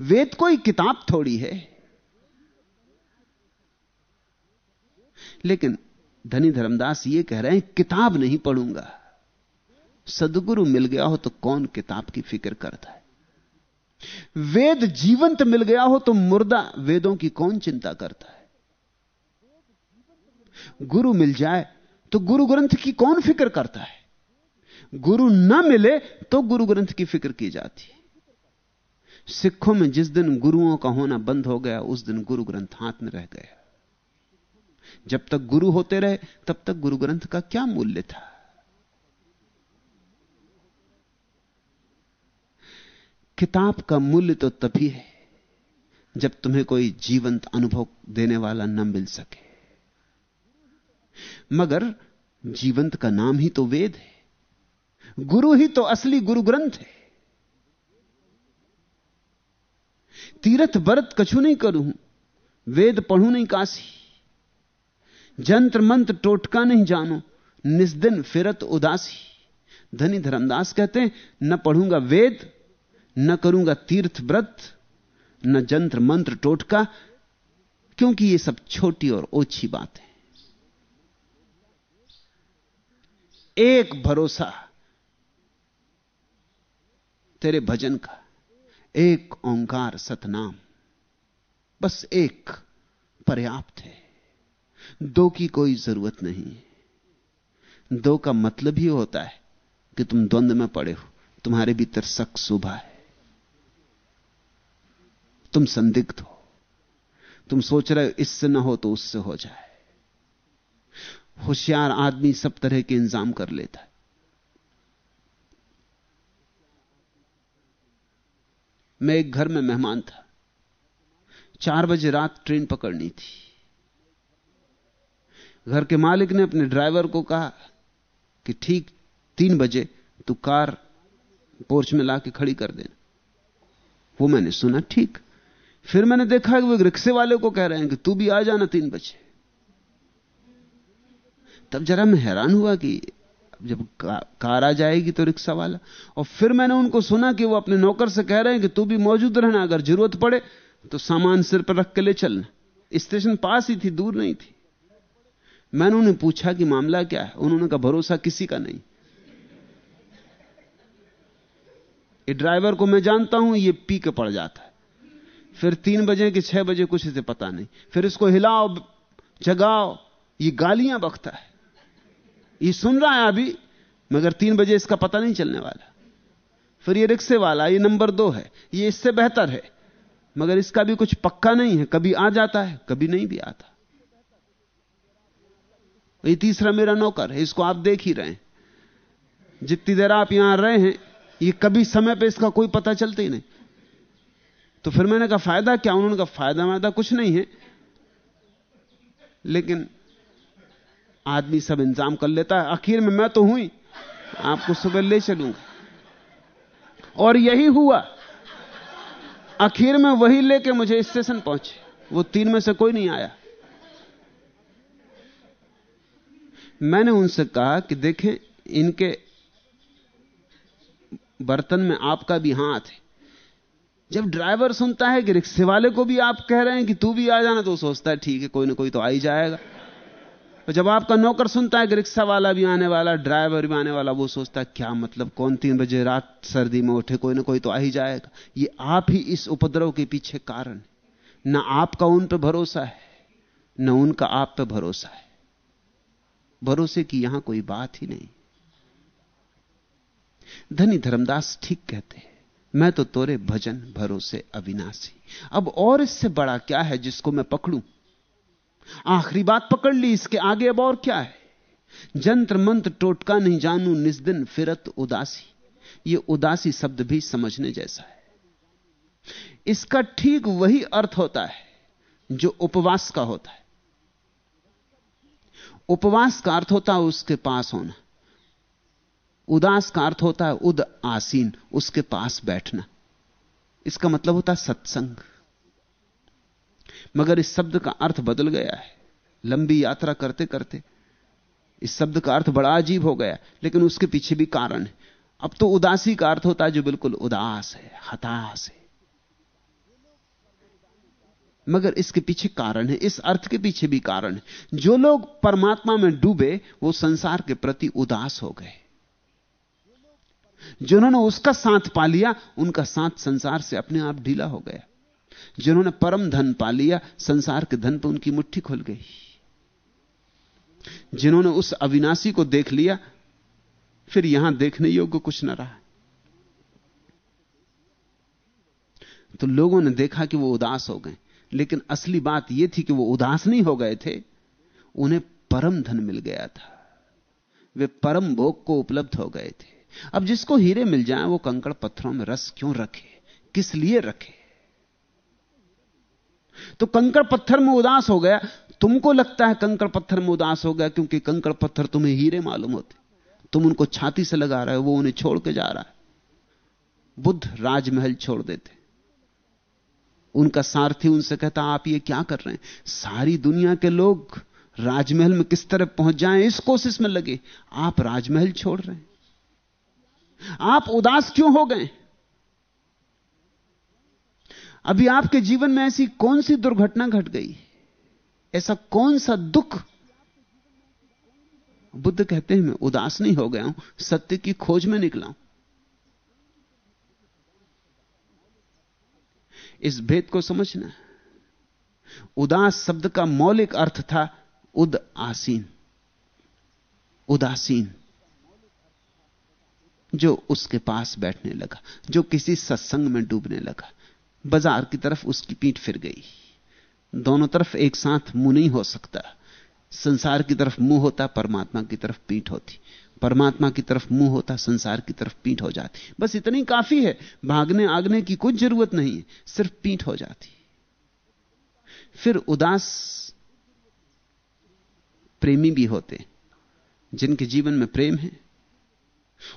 वेद कोई किताब थोड़ी है। लेकिन धनी धर्मदास ये कह रहे हैं, किताब नहीं पढ़ूँगा। सदगुरु मिल गया हो तो कौन किताब की फ़िक्र करता है? वेद जीवंत मिल गया हो तो मुर्दा वेदों की कौन चिंता करता है? गुरु मिल जाए तो गुरु ग्रंथ की कौन फ़िक्र करता है? गुरु न मिले तो गुरु ग्रंथ की फ़िक्र की जाती है। सिखों में जिस दिन गुरुओं का होना बंद हो गया, उस दिन गुरु ग्रंथ हाथ में रह गया। जब तक गुरु होते रहे, तब तक गुरु ग्रंथ का क्या मूल्य था? किताब का मूल्य तो तभी है, जब तुम्हें कोई जीवंत अनुभव देने वाला न मिल सके। मगर जीवंत का नाम ही तो वेद है। गुरु ही तो असली गुरु ग्रंथ है। तीर्थ, व्रत कछु नहीं करूँ, वेद पढ़ू नहीं काशी। जंत्र मंत्र टोटका नहीं जानो। निस्दिन फिरत उदासी। धनी धर्मदास कहते हैं, न पढ़ूँगा वेद, न करूँगा तीर्थ व्रत न जंत्र मंत्र टोटका, क्योंकि ये सब छोटी और ओछी बात है। एक भरोसा तेरे भजन का, एक ओंकार सतनाम, बस एक पर्याप्त है। दो की कोई ज़रूरत नहीं दो का मतलब ही होता है कि तुम द्वंद्व में पड़े हो। तुम्हारे भीतर शक सुबह है। तुम संदिग्ध हो। तुम सोच रहे हो, इससे ना हो तो उससे हो जाए। होशियार आदमी सब तरह के इंतज़ाम कर लेता है। मैं एक घर में मेहमान था। चार बजे रात ट्रेन पकड़नी थी। घर के मालिक ने अपने ड्राइवर को कहा कि ठीक तीन बजे तू कार पोर्च में लाके खड़ी कर देना। वो मैंने सुना ठीक। फिर मैंने देखा कि वो रिक्शे वाले को कह रहे हैं कि तू भी आ जाना तीन बजे। तब जरा मैं हैरान हुआ कि जब का, कार आ जाएगी तो रिक्शा वाला। और फिर मैंने उनको सुना कि वो अपने नौकर से कह रहे हैं कि तू भी मौजूद रहना अगर ज़रूरत पड़े तो सामान सिर पर रख के ले चलना। स्टेशन पास ही थी दूर नहीं थी। मैंने उन्हें पूछा कि मामला क्या है? उन्होंने कहा, भरोसा किसी का नहीं। ये ड्राइवर को मैं जानता हूँ, ये पी के पड़ जाता है। फिर तीन बजे के छह बजे कुछ इसे पता नहीं। फिर इसको हिलाओ, जगाओ, ये गालियाँ बखता है। ये सुन रहा है अभी, मगर तीन बजे इसका पता नहीं चलने वाला। फिर ये रिक्शे वाला, ये नंबर दो है, ये इससे बेहतर है। मगर इसका भी कुछ पक्का नहीं है, कभी आ जाता है, कभी नहीं भी आता। ये तीसरा मेरा नौकर है, इसको आप देख ही रहे हैं। जितनी देर आप यहाँ रहे हैं, ये कभी समय पे इसका कोई पता चलता ही नहीं। तो फिर मैंने कहा, फ़ायदा क्या? उन्होंने कहा, फ़ायदा वायदा कुछ नहीं है। लेकिन आदमी सब इंतज़ाम कर लेता है। आखिर में मैं तो हुई, आपको सुबह ले चलूँगा। और यही हुआ। आखिर में वही लेके मुझे स्टेशन पहुँचे। वो तीन में से कोई नहीं आया। मैंने उनसे कहा कि देखें, इनके बर्तन में आपका भी हाथ है। जब ड्राइवर सुनता है कि रिक्शे वाले को भी आप कह रहे हैं कि तू भी आ जाना तो सोचता है, ठीक है, कोई ना कोई तो आ ही जाएगा। तो जब आपका नौकर सुनता है कि रिक्शा वाला भी आने वाला, ड्राइवर भी आने वाला, वो सोचता है, क्या मतलब कौन तीन बजे रात सर्दी में उठे, कोई ना कोई तो आ ही जाएगा? ये आप ही इस उपद्रव के पीछे कारण ना आपका उन पर भरोसा है, न उनका आप पर भरोसा है। भरोसे की यहाँ कोई बात ही नहीं। धनी धर्मदास ठीक कहते हैं, मैं तो तोरे भजन भरोसे अविनाशी। अब और इससे बड़ा क्या है जिसको मैं पकड़ूं? आखिरी बात पकड़ ली, इसके आगे अब और क्या है? जंत्र मंत्र टोटका नहीं जानू, निस्दिन फिरत उदासी। ये उदासी शब्द भी समझने जैसा है। इसका ठीक वही अर्थ होता है जो उपवास का होता है। उपवास का अर्थ होता है, उसके पास होना। उदास का अर्थ होता है, उद आसीन, उसके पास बैठना। इसका मतलब होता है सत्संग। मगर इस शब्द का अर्थ बदल गया है। लंबी यात्रा करते करते इस शब्द का अर्थ बड़ा अजीब हो गया, लेकिन उसके पीछे भी कारण है। अब तो उदासी का अर्थ होता है जो बिल्कुल उदास है, हताश है। मगर इसके पीछे कारण है, इस अर्थ के पीछे भी कारण है। जो लोग परमात्मा में डूबे, वो संसार के प्रति उदास हो गए। जिन्होंने उसका साथ पा लिया, उनका साथ संसार से अपने आप ढीला हो गया। जिन्होंने परम धन पा लिया, संसार के धन पर उनकी मुट्ठी खुल गई। जिन्होंने उस अविनाशी को देख लिया, फिर यहाँ देखने योग्य कुछ न रहा। तो लोगों ने देखा कि वो उदास हो गए। लेकिन असली बात यह थी कि वो उदास नहीं हो गए थे। उन्हें परम धन मिल गया था। वे परम भोग को उपलब्ध हो गए थे। अब जिसको हीरे मिल जाए, वो कंकड़ पत्थरों में रस क्यों रखे? किस लिए रखे? तो कंकड़ पत्थर में उदास हो गया। तुमको लगता है कंकड़ पत्थर में उदास हो गया क्योंकि कंकड़ पत्थर तुम्हें हीरे मालूम होते। तुम उनको छाती से लगा रहे हो, वो उन्हें छोड़ के जा रहा है। बुद्ध राजमहल छोड़ देते। उनका सारथी उनसे कहता, आप ये क्या कर रहे हैं? सारी दुनिया के लोग राजमहल में किस तरह पहुँच जाएँ? इस कोशिश में लगे। आप राजमहल छोड़ रहे हैं। आप उदास क्यों हो गए? अभी आपके जीवन में ऐसी कौन सी दुर्घटना घट गई? ऐसा कौन सा दुख? बुद्ध कहते हैं, मैं उदास नहीं हो गया हूँ। सत्य की खोज में निकला हूँ। इस भेद को समझना। उदास शब्द का मौलिक अर्थ था उद आसीन। उदासीन जो उसके पास बैठने लगा, जो किसी सत्संग में डूबने लगा। बाज़ार की तरफ़ उसकी पीठ फिर गई। दोनों तरफ़ एक साथ मुँह नहीं हो सकता। संसार की तरफ़ मुँह होता, परमात्मा की तरफ़ पीठ होती। परमात्मा की तरफ़ मुँह होता, संसार की तरफ़ पीठ हो जाती। बस इतनी काफ़ी है, भागने आगने की कुछ ज़रूरत नहीं है, सिर्फ़ पीठ हो जाती। फिर उदास प्रेमी भी होते, जिनके जीवन में प्रेम है।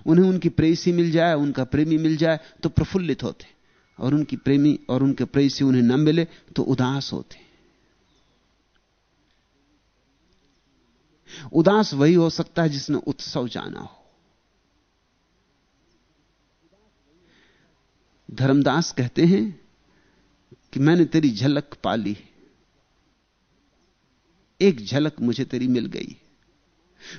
उन्हें उनकी प्रेसी मिल जाए, उनका प्रेमी मिल जाए तो प्रफुल्लित होते। और उनकी प्रेमी और उनके प्रेसी उन्हें न मिले तो उदास होते। उदास वही हो सकता है जिसने उत्सव जाना हो। धर्मदास कहते हैं कि मैंने तेरी झलक पाली एक झलक मुझे तेरी मिल गई।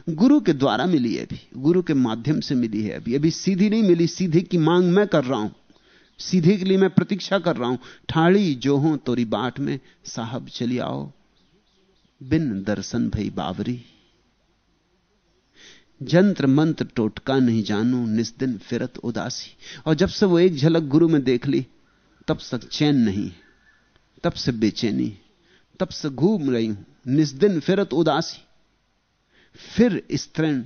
गुरु के द्वारा मिली है अभी, गुरु के माध्यम से मिली है अभी। अभी सीधी नहीं मिली, सीधे की मांग मैं कर रहा हूँ। सीधे के लिए मैं प्रतीक्षा कर रहा हूँ। ठाड़ी जो हो, तोरी बाट में, साहब चली आओ। बिन दर्शन भई बावरी। जंत्र मंत्र टोटका नहीं जानू, निस्दिन फिरत उदासी। और जब से वो एक झलक गुरु में देख ली, तब तक चैन नहीं तब से बेचैनी तब से घूम रही हूँ, निस्दिन फिरत उदासी। फिर स्त्रीण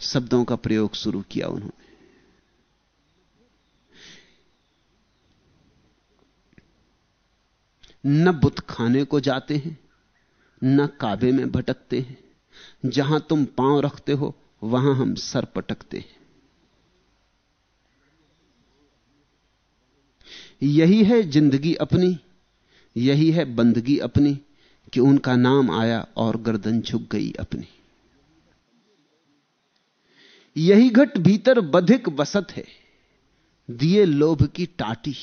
शब्दों का प्रयोग शुरू किया उन्होंने। न बुत खाने को जाते हैं, न काबे में भटकते हैं जहाँ तुम पाँव रखते हो, वहाँ हम सर पटकते हैं। यही है ज़िंदगी अपनी, यही है बंदगी अपनी, कि उनका नाम आया और गर्दन झुक गई अपनी। यही घट भीतर बधिक वसत है, दिए लोभ की टाटी।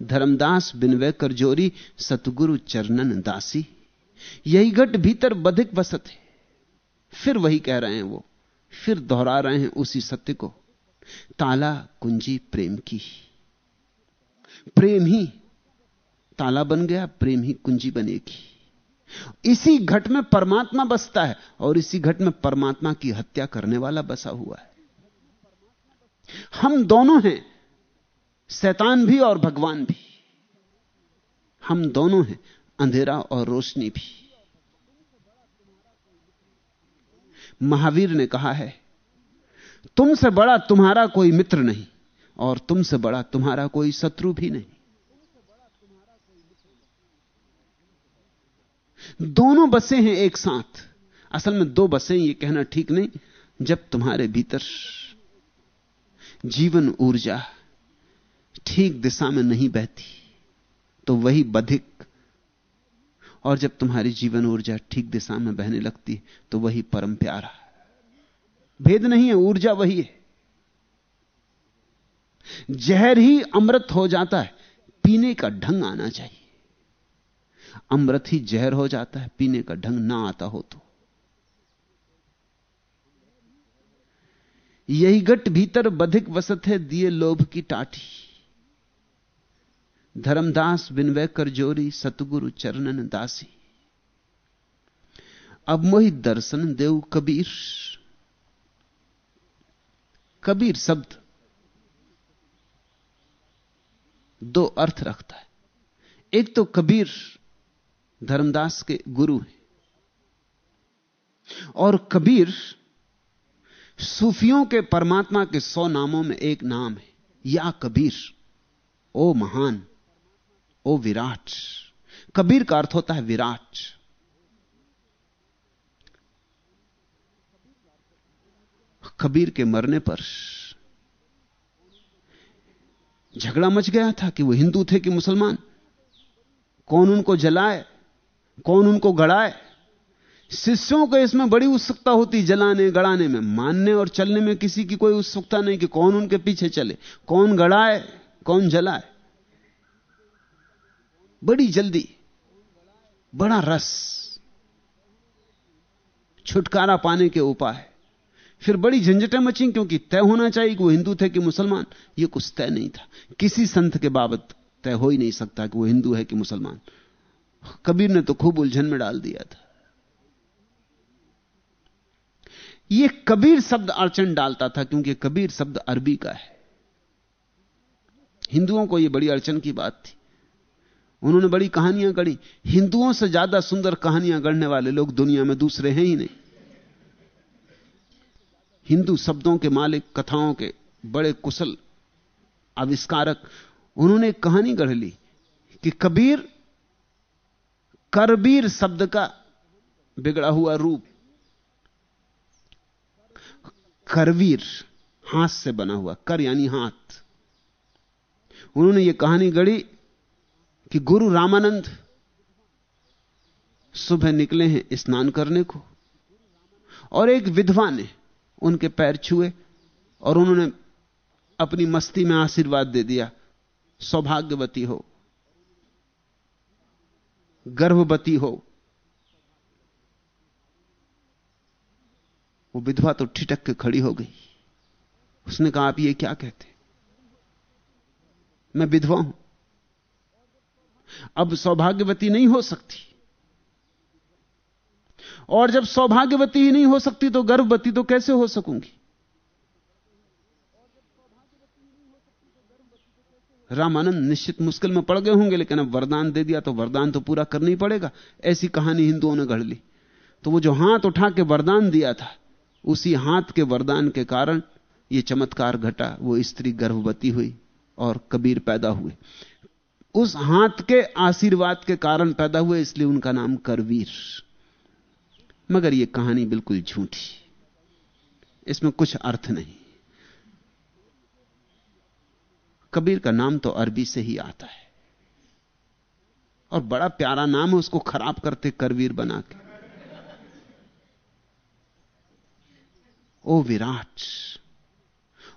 धर्मदास बिनवे कर जोरी, सतगुरु चरणन दासी। यही घट भीतर बधिक वसत है। फिर वही कह रहे हैं वो, फिर दोहरा रहे हैं उसी सत्य को। ताला कुंजी प्रेम की। प्रेम ही ताला बन गया, प्रेम ही कुंजी बनेगी। इसी घट में परमात्मा बसता है और इसी घट में परमात्मा की हत्या करने वाला बसा हुआ है। हम दोनों हैं, शैतान भी और भगवान भी। हम दोनों हैं अंधेरा और रोशनी भी। महावीर ने कहा है, तुमसे बड़ा तुम्हारा कोई मित्र नहीं और तुमसे बड़ा तुम्हारा कोई शत्रु भी नहीं। दोनों बसे हैं एक साथ। असल में दो बसें, ये कहना ठीक नहीं, जब तुम्हारे भीतर जीवन ऊर्जा ठीक दिशा में नहीं बहती तो वही बधिक और जब तुम्हारी जीवन ऊर्जा ठीक दिशा में बहने लगती तो वही परम प्यारा भेद नहीं है, ऊर्जा वही है। जहर ही अमृत हो जाता है, पीने का ढंग आना चाहिए। अमृत ही जहर हो जाता है, पीने का ढंग ना आता हो तो। यही गट भीतर बधिक वसत है, दिए लोभ की टाठी। धर्मदास बिनवे कर जोरी, सतगुरु चरणन दासी। अब मोहि दर्शन देव कबीर। कबीर शब्द दो अर्थ रखता है। एक तो कबीर धर्मदास के गुरु हैं। और कबीर सूफियों के परमात्मा के सौ नामों में एक नाम है, या कबीर। ओ महान। ओ विराट, कबीर का अर्थ होता है विराट। कबीर के मरने पर झगड़ा मच गया था कि वो हिंदू थे कि मुसलमान। कौन उनको जलाए, कौन उनको गड़ाए? शिष्यों को इसमें बड़ी उत्सुकता होती, जलाने, गड़ाने में। मानने और चलने में किसी की कोई उत्सुकता नहीं कि कौन उनके पीछे चले, कौन गड़ाए, कौन जलाए। बड़ी जल्दी, बड़ा रस, छुटकारा पाने के उपाय फिर बड़ी झंझटें मची क्योंकि तय होना चाहिए कि वो हिंदू थे कि मुसलमान। ये कुछ तय नहीं था। किसी संत के बाबत तय हो ही नहीं सकता कि वो हिंदू है कि मुसलमान। कबीर ने तो खूब उलझन में डाल दिया था। यह कबीर शब्द अड़चन डालता था क्योंकि कबीर शब्द अरबी का है। हिंदुओं को यह बड़ी अड़चन की बात थी। उन्होंने बड़ी कहानियाँ गढ़ी। हिंदुओं से ज़्यादा सुंदर कहानियाँ गढ़ने वाले लोग दुनिया में दूसरे हैं ही नहीं। हिंदू शब्दों के मालिक, कथाओं के बड़े कुशल आविष्कारक, उन्होंने कहानी गढ़ ली कि कबीर, करबीर शब्द का बिगड़ा हुआ रूप, करवीर हाथ से बना हुआ, कर यानी हाथ। उन्होंने यह कहानी गढ़ी कि गुरु रामानंद सुबह निकले हैं स्नान करने को और एक विधवा ने उनके पैर छुए और उन्होंने अपनी मस्ती में आशीर्वाद दे दिया, सौभाग्यवती हो, गर्भवती हो। वो विधवा तो ठिटक के खड़ी हो गई। उसने कहा, आप ये क्या कहते मैं विधवा हूँ। अब सौभाग्यवती नहीं हो सकती। और जब सौभाग्यवती ही नहीं हो सकती तो गर्भवती तो कैसे हो सकूँगी? रामानंद निश्चित मुश्किल में पड़ गए होंगे, लेकिन अब वरदान दे दिया तो वरदान तो पूरा करना ही पड़ेगा। ऐसी कहानी हिंदुओं ने गढ़ ली। तो वो जो हाथ उठा के वरदान दिया था, उसी हाथ के वरदान के कारण यह चमत्कार घटा। वो स्त्री गर्भवती हुई और कबीर पैदा हुए। उस हाथ के आशीर्वाद के कारण पैदा हुए, इसलिए उनका नाम करवीर। मगर यह कहानी बिल्कुल झूठी। इसमें कुछ अर्थ नहीं। कबीर का नाम तो अरबी से ही आता है। और बड़ा प्यारा नाम है उसको खराब करते करवीर बना के। ओ विराट।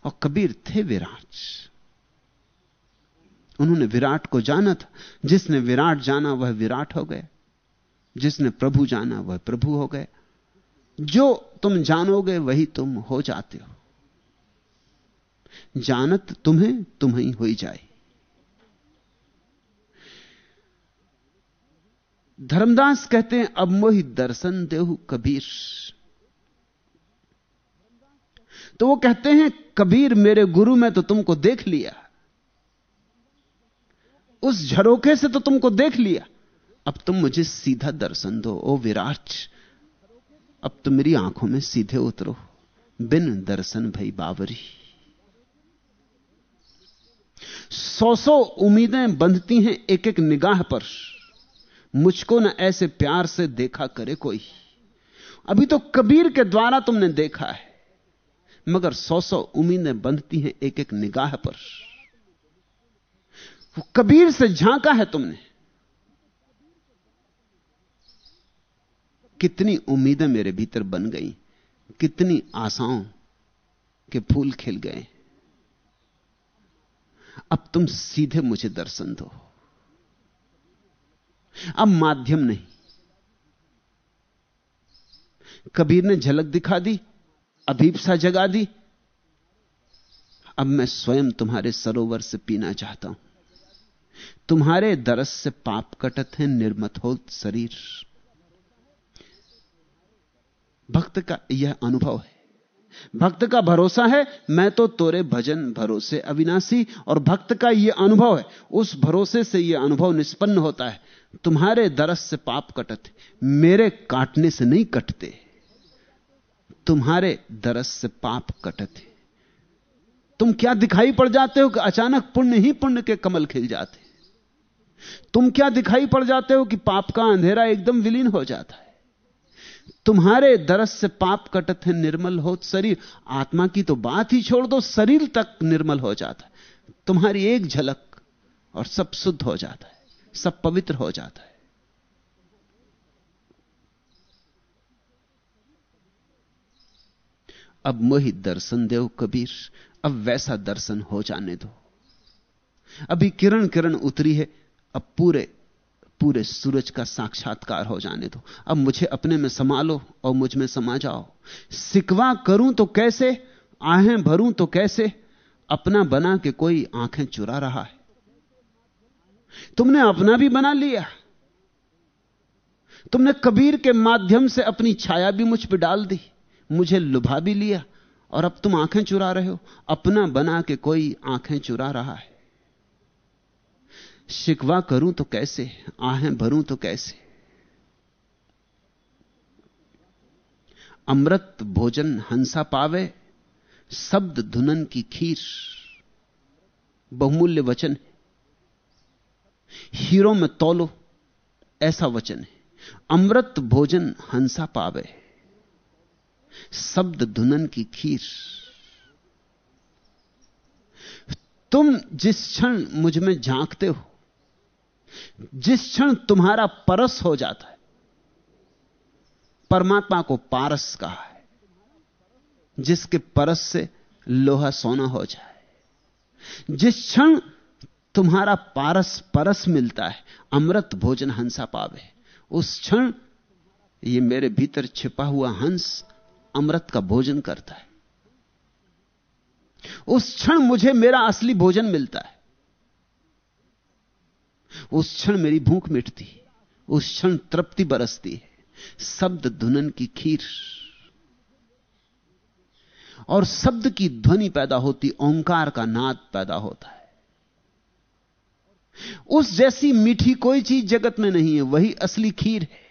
और कबीर थे विराट। उन्होंने विराट को जाना था। जिसने विराट जाना, वह विराट हो गए। जिसने प्रभु जाना, वह प्रभु हो गए। जो तुम जानोगे, वही तुम हो जाते हो। जानत तुम्हें तुम्हें हो जाए। धर्मदास कहते हैं, अब मोहि दर्शन देहु कबीर। तो वो कहते हैं, कबीर मेरे गुरु, में तो तुमको देख लिया। उस झरोखे से तो तुमको देख लिया। अब तुम मुझे सीधा दर्शन दो, ओ विराट अब तुम मेरी आँखों में सीधे उतरो, बिन दर्शन भई बावरी। सौ सौ उम्मीदें बंधती हैं एक एक निगाह पर। मुझको न ऐसे प्यार से देखा करे कोई। अभी तो कबीर के द्वारा तुमने देखा है, मगर सौ सौ उम्मीदें बंधती हैं एक एक निगाह पर। वो कबीर से झांका है तुमने। कितनी उम्मीदें मेरे भीतर बन गई, कितनी आशाओं के फूल खिल गए। अब तुम सीधे मुझे दर्शन दो। अब माध्यम नहीं। कबीर ने झलक दिखा दी अभीपसा जगा दी। अब मैं स्वयं तुम्हारे सरोवर से पीना चाहता हूँ। तुम्हारे दरस से पाप कटत है, निर्मत हो शरीर। भक्त का यह अनुभव है। भक्त का भरोसा है, मैं तो तोरे भजन भरोसे अविनाशी, और भक्त का यह अनुभव है, उस भरोसे से यह अनुभव निष्पन्न होता है। तुम्हारे दरस से पाप कटते मेरे काटने से नहीं कटते। तुम्हारे दरस से पाप कटते तुम क्या दिखाई पड़ जाते हो कि अचानक पुण्य ही पुण्य के कमल खिल जाते तुम क्या दिखाई पड़ जाते हो कि पाप का अंधेरा एकदम विलीन हो जाता है? तुम्हारे दरस से पाप कटत है, निर्मल हो शरीर। आत्मा की तो बात ही छोड़ दो, शरीर तक निर्मल हो जाता है। तुम्हारी एक झलक और सब शुद्ध हो जाता है, सब पवित्र हो जाता है। अब मोहि दर्शन देव कबीर, अब वैसा दर्शन हो जाने दो। अभी किरण किरण उतरी है अब पूरे पूरे सूरज का साक्षात्कार हो जाने दो। अब मुझे अपने में समा लो और मुझमें समा जाओ। सिकवा करूँ तो कैसे? आहें भरूं तो कैसे? अपना बना के कोई आँखें चुरा रहा है। तुमने अपना भी बना लिया। तुमने कबीर के माध्यम से अपनी छाया भी मुझ पर डाल दी। मुझे लुभा भी लिया। और अब तुम आँखें चुरा रहे हो। अपना बना के कोई आँखें चुरा रहा है। शिकवा करूँ तो कैसे? आहें भरूं तो कैसे? अमृत भोजन हंसा पावे, शब्द धुनन की खीर बहुमूल्य वचन है। हीरो में तोलो, ऐसा वचन है। अमृत भोजन हंसा पावे, शब्द धुनन की खीर। तुम जिस क्षण मुझमें झांकते हो जिस क्षण तुम्हारा परस हो जाता है, परमात्मा को पारस कहा है, जिसके परस से लोहा सोना हो जाए। जिस क्षण तुम्हारा पारस, परस मिलता है, अमृत भोजन हंसा पावे, उस क्षण ये मेरे भीतर छिपा हुआ हंस अमृत का भोजन करता है। उस क्षण मुझे मेरा असली भोजन मिलता है। उस क्षण मेरी भूख मिटती उस क्षण तृप्ति बरसती है। शब्द धुनन की खीर। और शब्द की ध्वनि पैदा होती, ओंकार का नाद पैदा होता है। उस जैसी मीठी कोई चीज़ जगत में नहीं है, वही असली खीर है।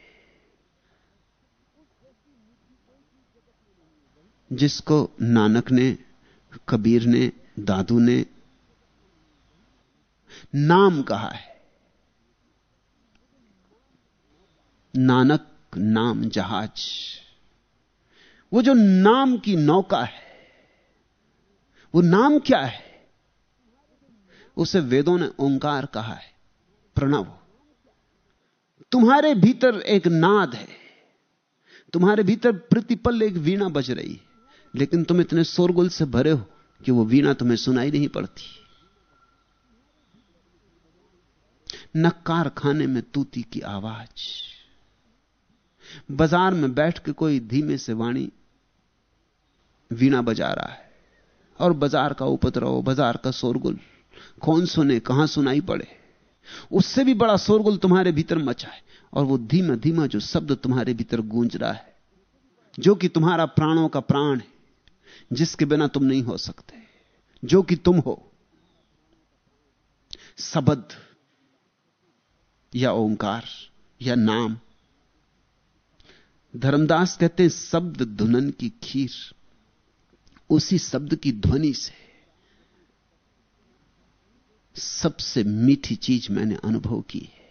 जिसको नानक ने, कबीर ने, दादू ने नाम कहा है। नानक नाम जहाज़। वो जो नाम की नौका है, वो नाम क्या है? उसे वेदों ने ओंकार कहा है, प्रणव। तुम्हारे भीतर एक नाद है, तुम्हारे भीतर प्रतिपल एक वीणा बज रही है, लेकिन तुम इतने शोरगुल से भरे हो कि वो वीणा तुम्हें सुनाई नहीं पड़ती। न कारखाने में तूती की आवाज़ बाज़ार में बैठ के कोई धीमे से वाणी वीणा बजा रहा है। और बाज़ार का उपद्रव, बाज़ार का शोरगुल, कौन सुने, कहाँ सुनाई पड़े? उससे भी बड़ा शोरगुल तुम्हारे भीतर मचा है और वो धीमा धीमा जो शब्द तुम्हारे भीतर गूंज रहा है, जो कि तुम्हारा प्राणों का प्राण है, जिसके बिना तुम नहीं हो सकते, जो कि तुम हो, शब्द या ओंकार या नाम। धर्मदास कहते हैं, शब्द धुनन की खीर। उसी शब्द की ध्वनि से सबसे मीठी चीज़ मैंने अनुभव की है।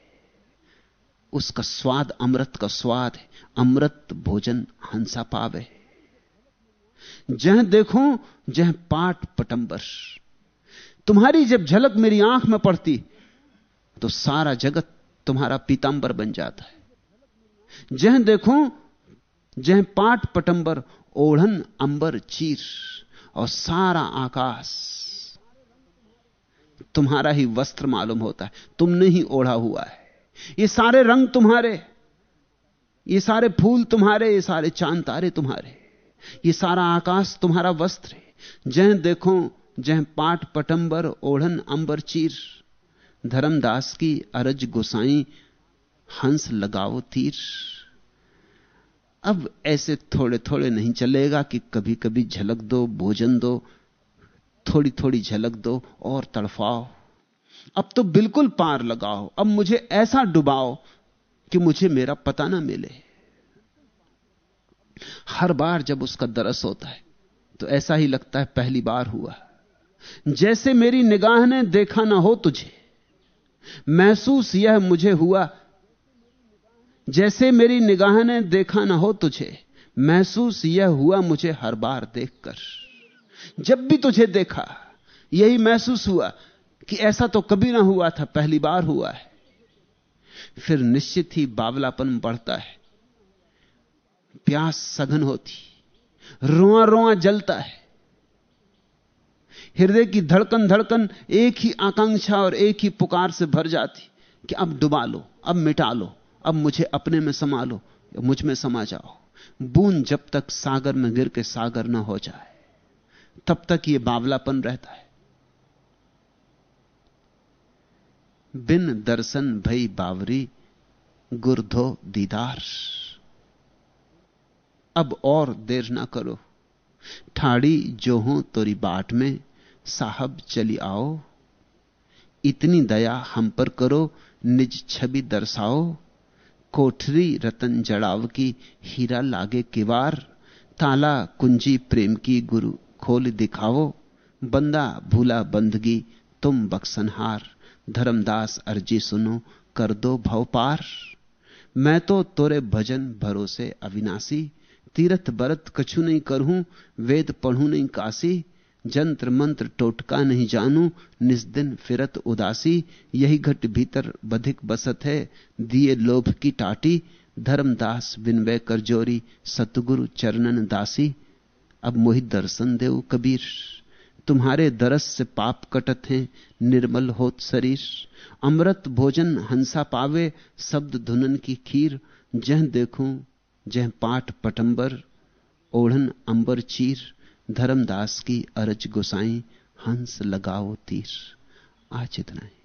उसका स्वाद, अमृत का स्वाद है। अमृत भोजन हंसा पावे जह देखो, जह पाठ पटंबर। तुम्हारी जब झलक मेरी आँख में पड़ती तो सारा जगत तुम्हारा पीतांबर बन जाता है। जह देखो जह पाठ पटंबर, ओढ़न अंबर चीर और सारा आकाश। तुम्हारा ही वस्त्र मालूम होता है, तुमने ही ओढ़ा हुआ है। ये सारे रंग तुम्हारे, ये सारे फूल तुम्हारे, ये सारे चाँद तारे तुम्हारे, ये सारा आकाश तुम्हारा वस्त्र है। जह देखो जह पाट पटंबर, ओढ़न अंबर चीर। धर्मदास की अरज गोसाई, हंस लगाओ तीर। अब ऐसे थोड़े थोड़े नहीं चलेगा कि कभी कभी झलक दो, भोजन दो थोड़ी थोड़ी झलक दो और तड़फाओ। अब तो बिल्कुल पार लगाओ। अब मुझे ऐसा डुबाओ कि मुझे मेरा पता ना मिले। हर बार जब उसका दरस होता है तो ऐसा ही लगता है पहली बार हुआ। जैसे मेरी निगाह ने देखा ना हो तुझे, महसूस यह मुझे हुआ जैसे मेरी निगाह ने देखा ना हो तुझे, महसूस यह हुआ मुझे हर बार देखकर। जब भी तुझे देखा, यही महसूस हुआ कि ऐसा तो कभी ना हुआ था, पहली बार हुआ है। फिर निश्चित ही बावलापन बढ़ता है। प्यास सघन होती रोआ रोआ जलता है। हृदय की धड़कन धड़कन एक ही आकांक्षा और एक ही पुकार से भर जाती कि अब डुबा लो, अब मिटा लो। अब मुझे अपने में समा लो मुझमें समा जाओ। बूंद जब तक सागर में गिर के सागर ना हो जाए, तब तक यह बावलापन रहता है। बिन दर्शन भई बावरी गुरधो दीदार। अब और देर ना करो। ठाड़ी जो हो तोरी बाट में, साहब चली आओ। इतनी दया हम पर करो, निज छवि दर्शाओ। कोठरी रतन जड़ाव की हीरा लागे किवार, ताला कुंजी प्रेम की गुरु खोल दिखाओ बंदा भूला बंदगी तुम बक्सनहार, धर्मदास अर्जी सुनो कर दो भव पार। मैं तो तोरे भजन भरोसे अविनाशी, तीर्थ बरत कछु नहीं करूँ वेद पढ़ू नहीं काशी जंत्र मंत्र टोटका नहीं जानू, निस्दिन फिरत उदासी, यही घट भीतर बधिक बसत है, दिए लोभ की टाटी, धर्मदास विनवय कर जोरी, सतगुरु चरणन दासी। अब मोहित दर्शन देव कबीर, तुम्हारे दरस से पाप कटत हैं, निर्मल होत शरीर। अमृत भोजन हंसा पावे, शब्द धुनन की खीर, जह देखूँ, जह पाठ पटंबर, ओढ़न अंबर चीर। धर्मदास की अरज गुसाई हंस लगाओ तीर। आज इतना ही।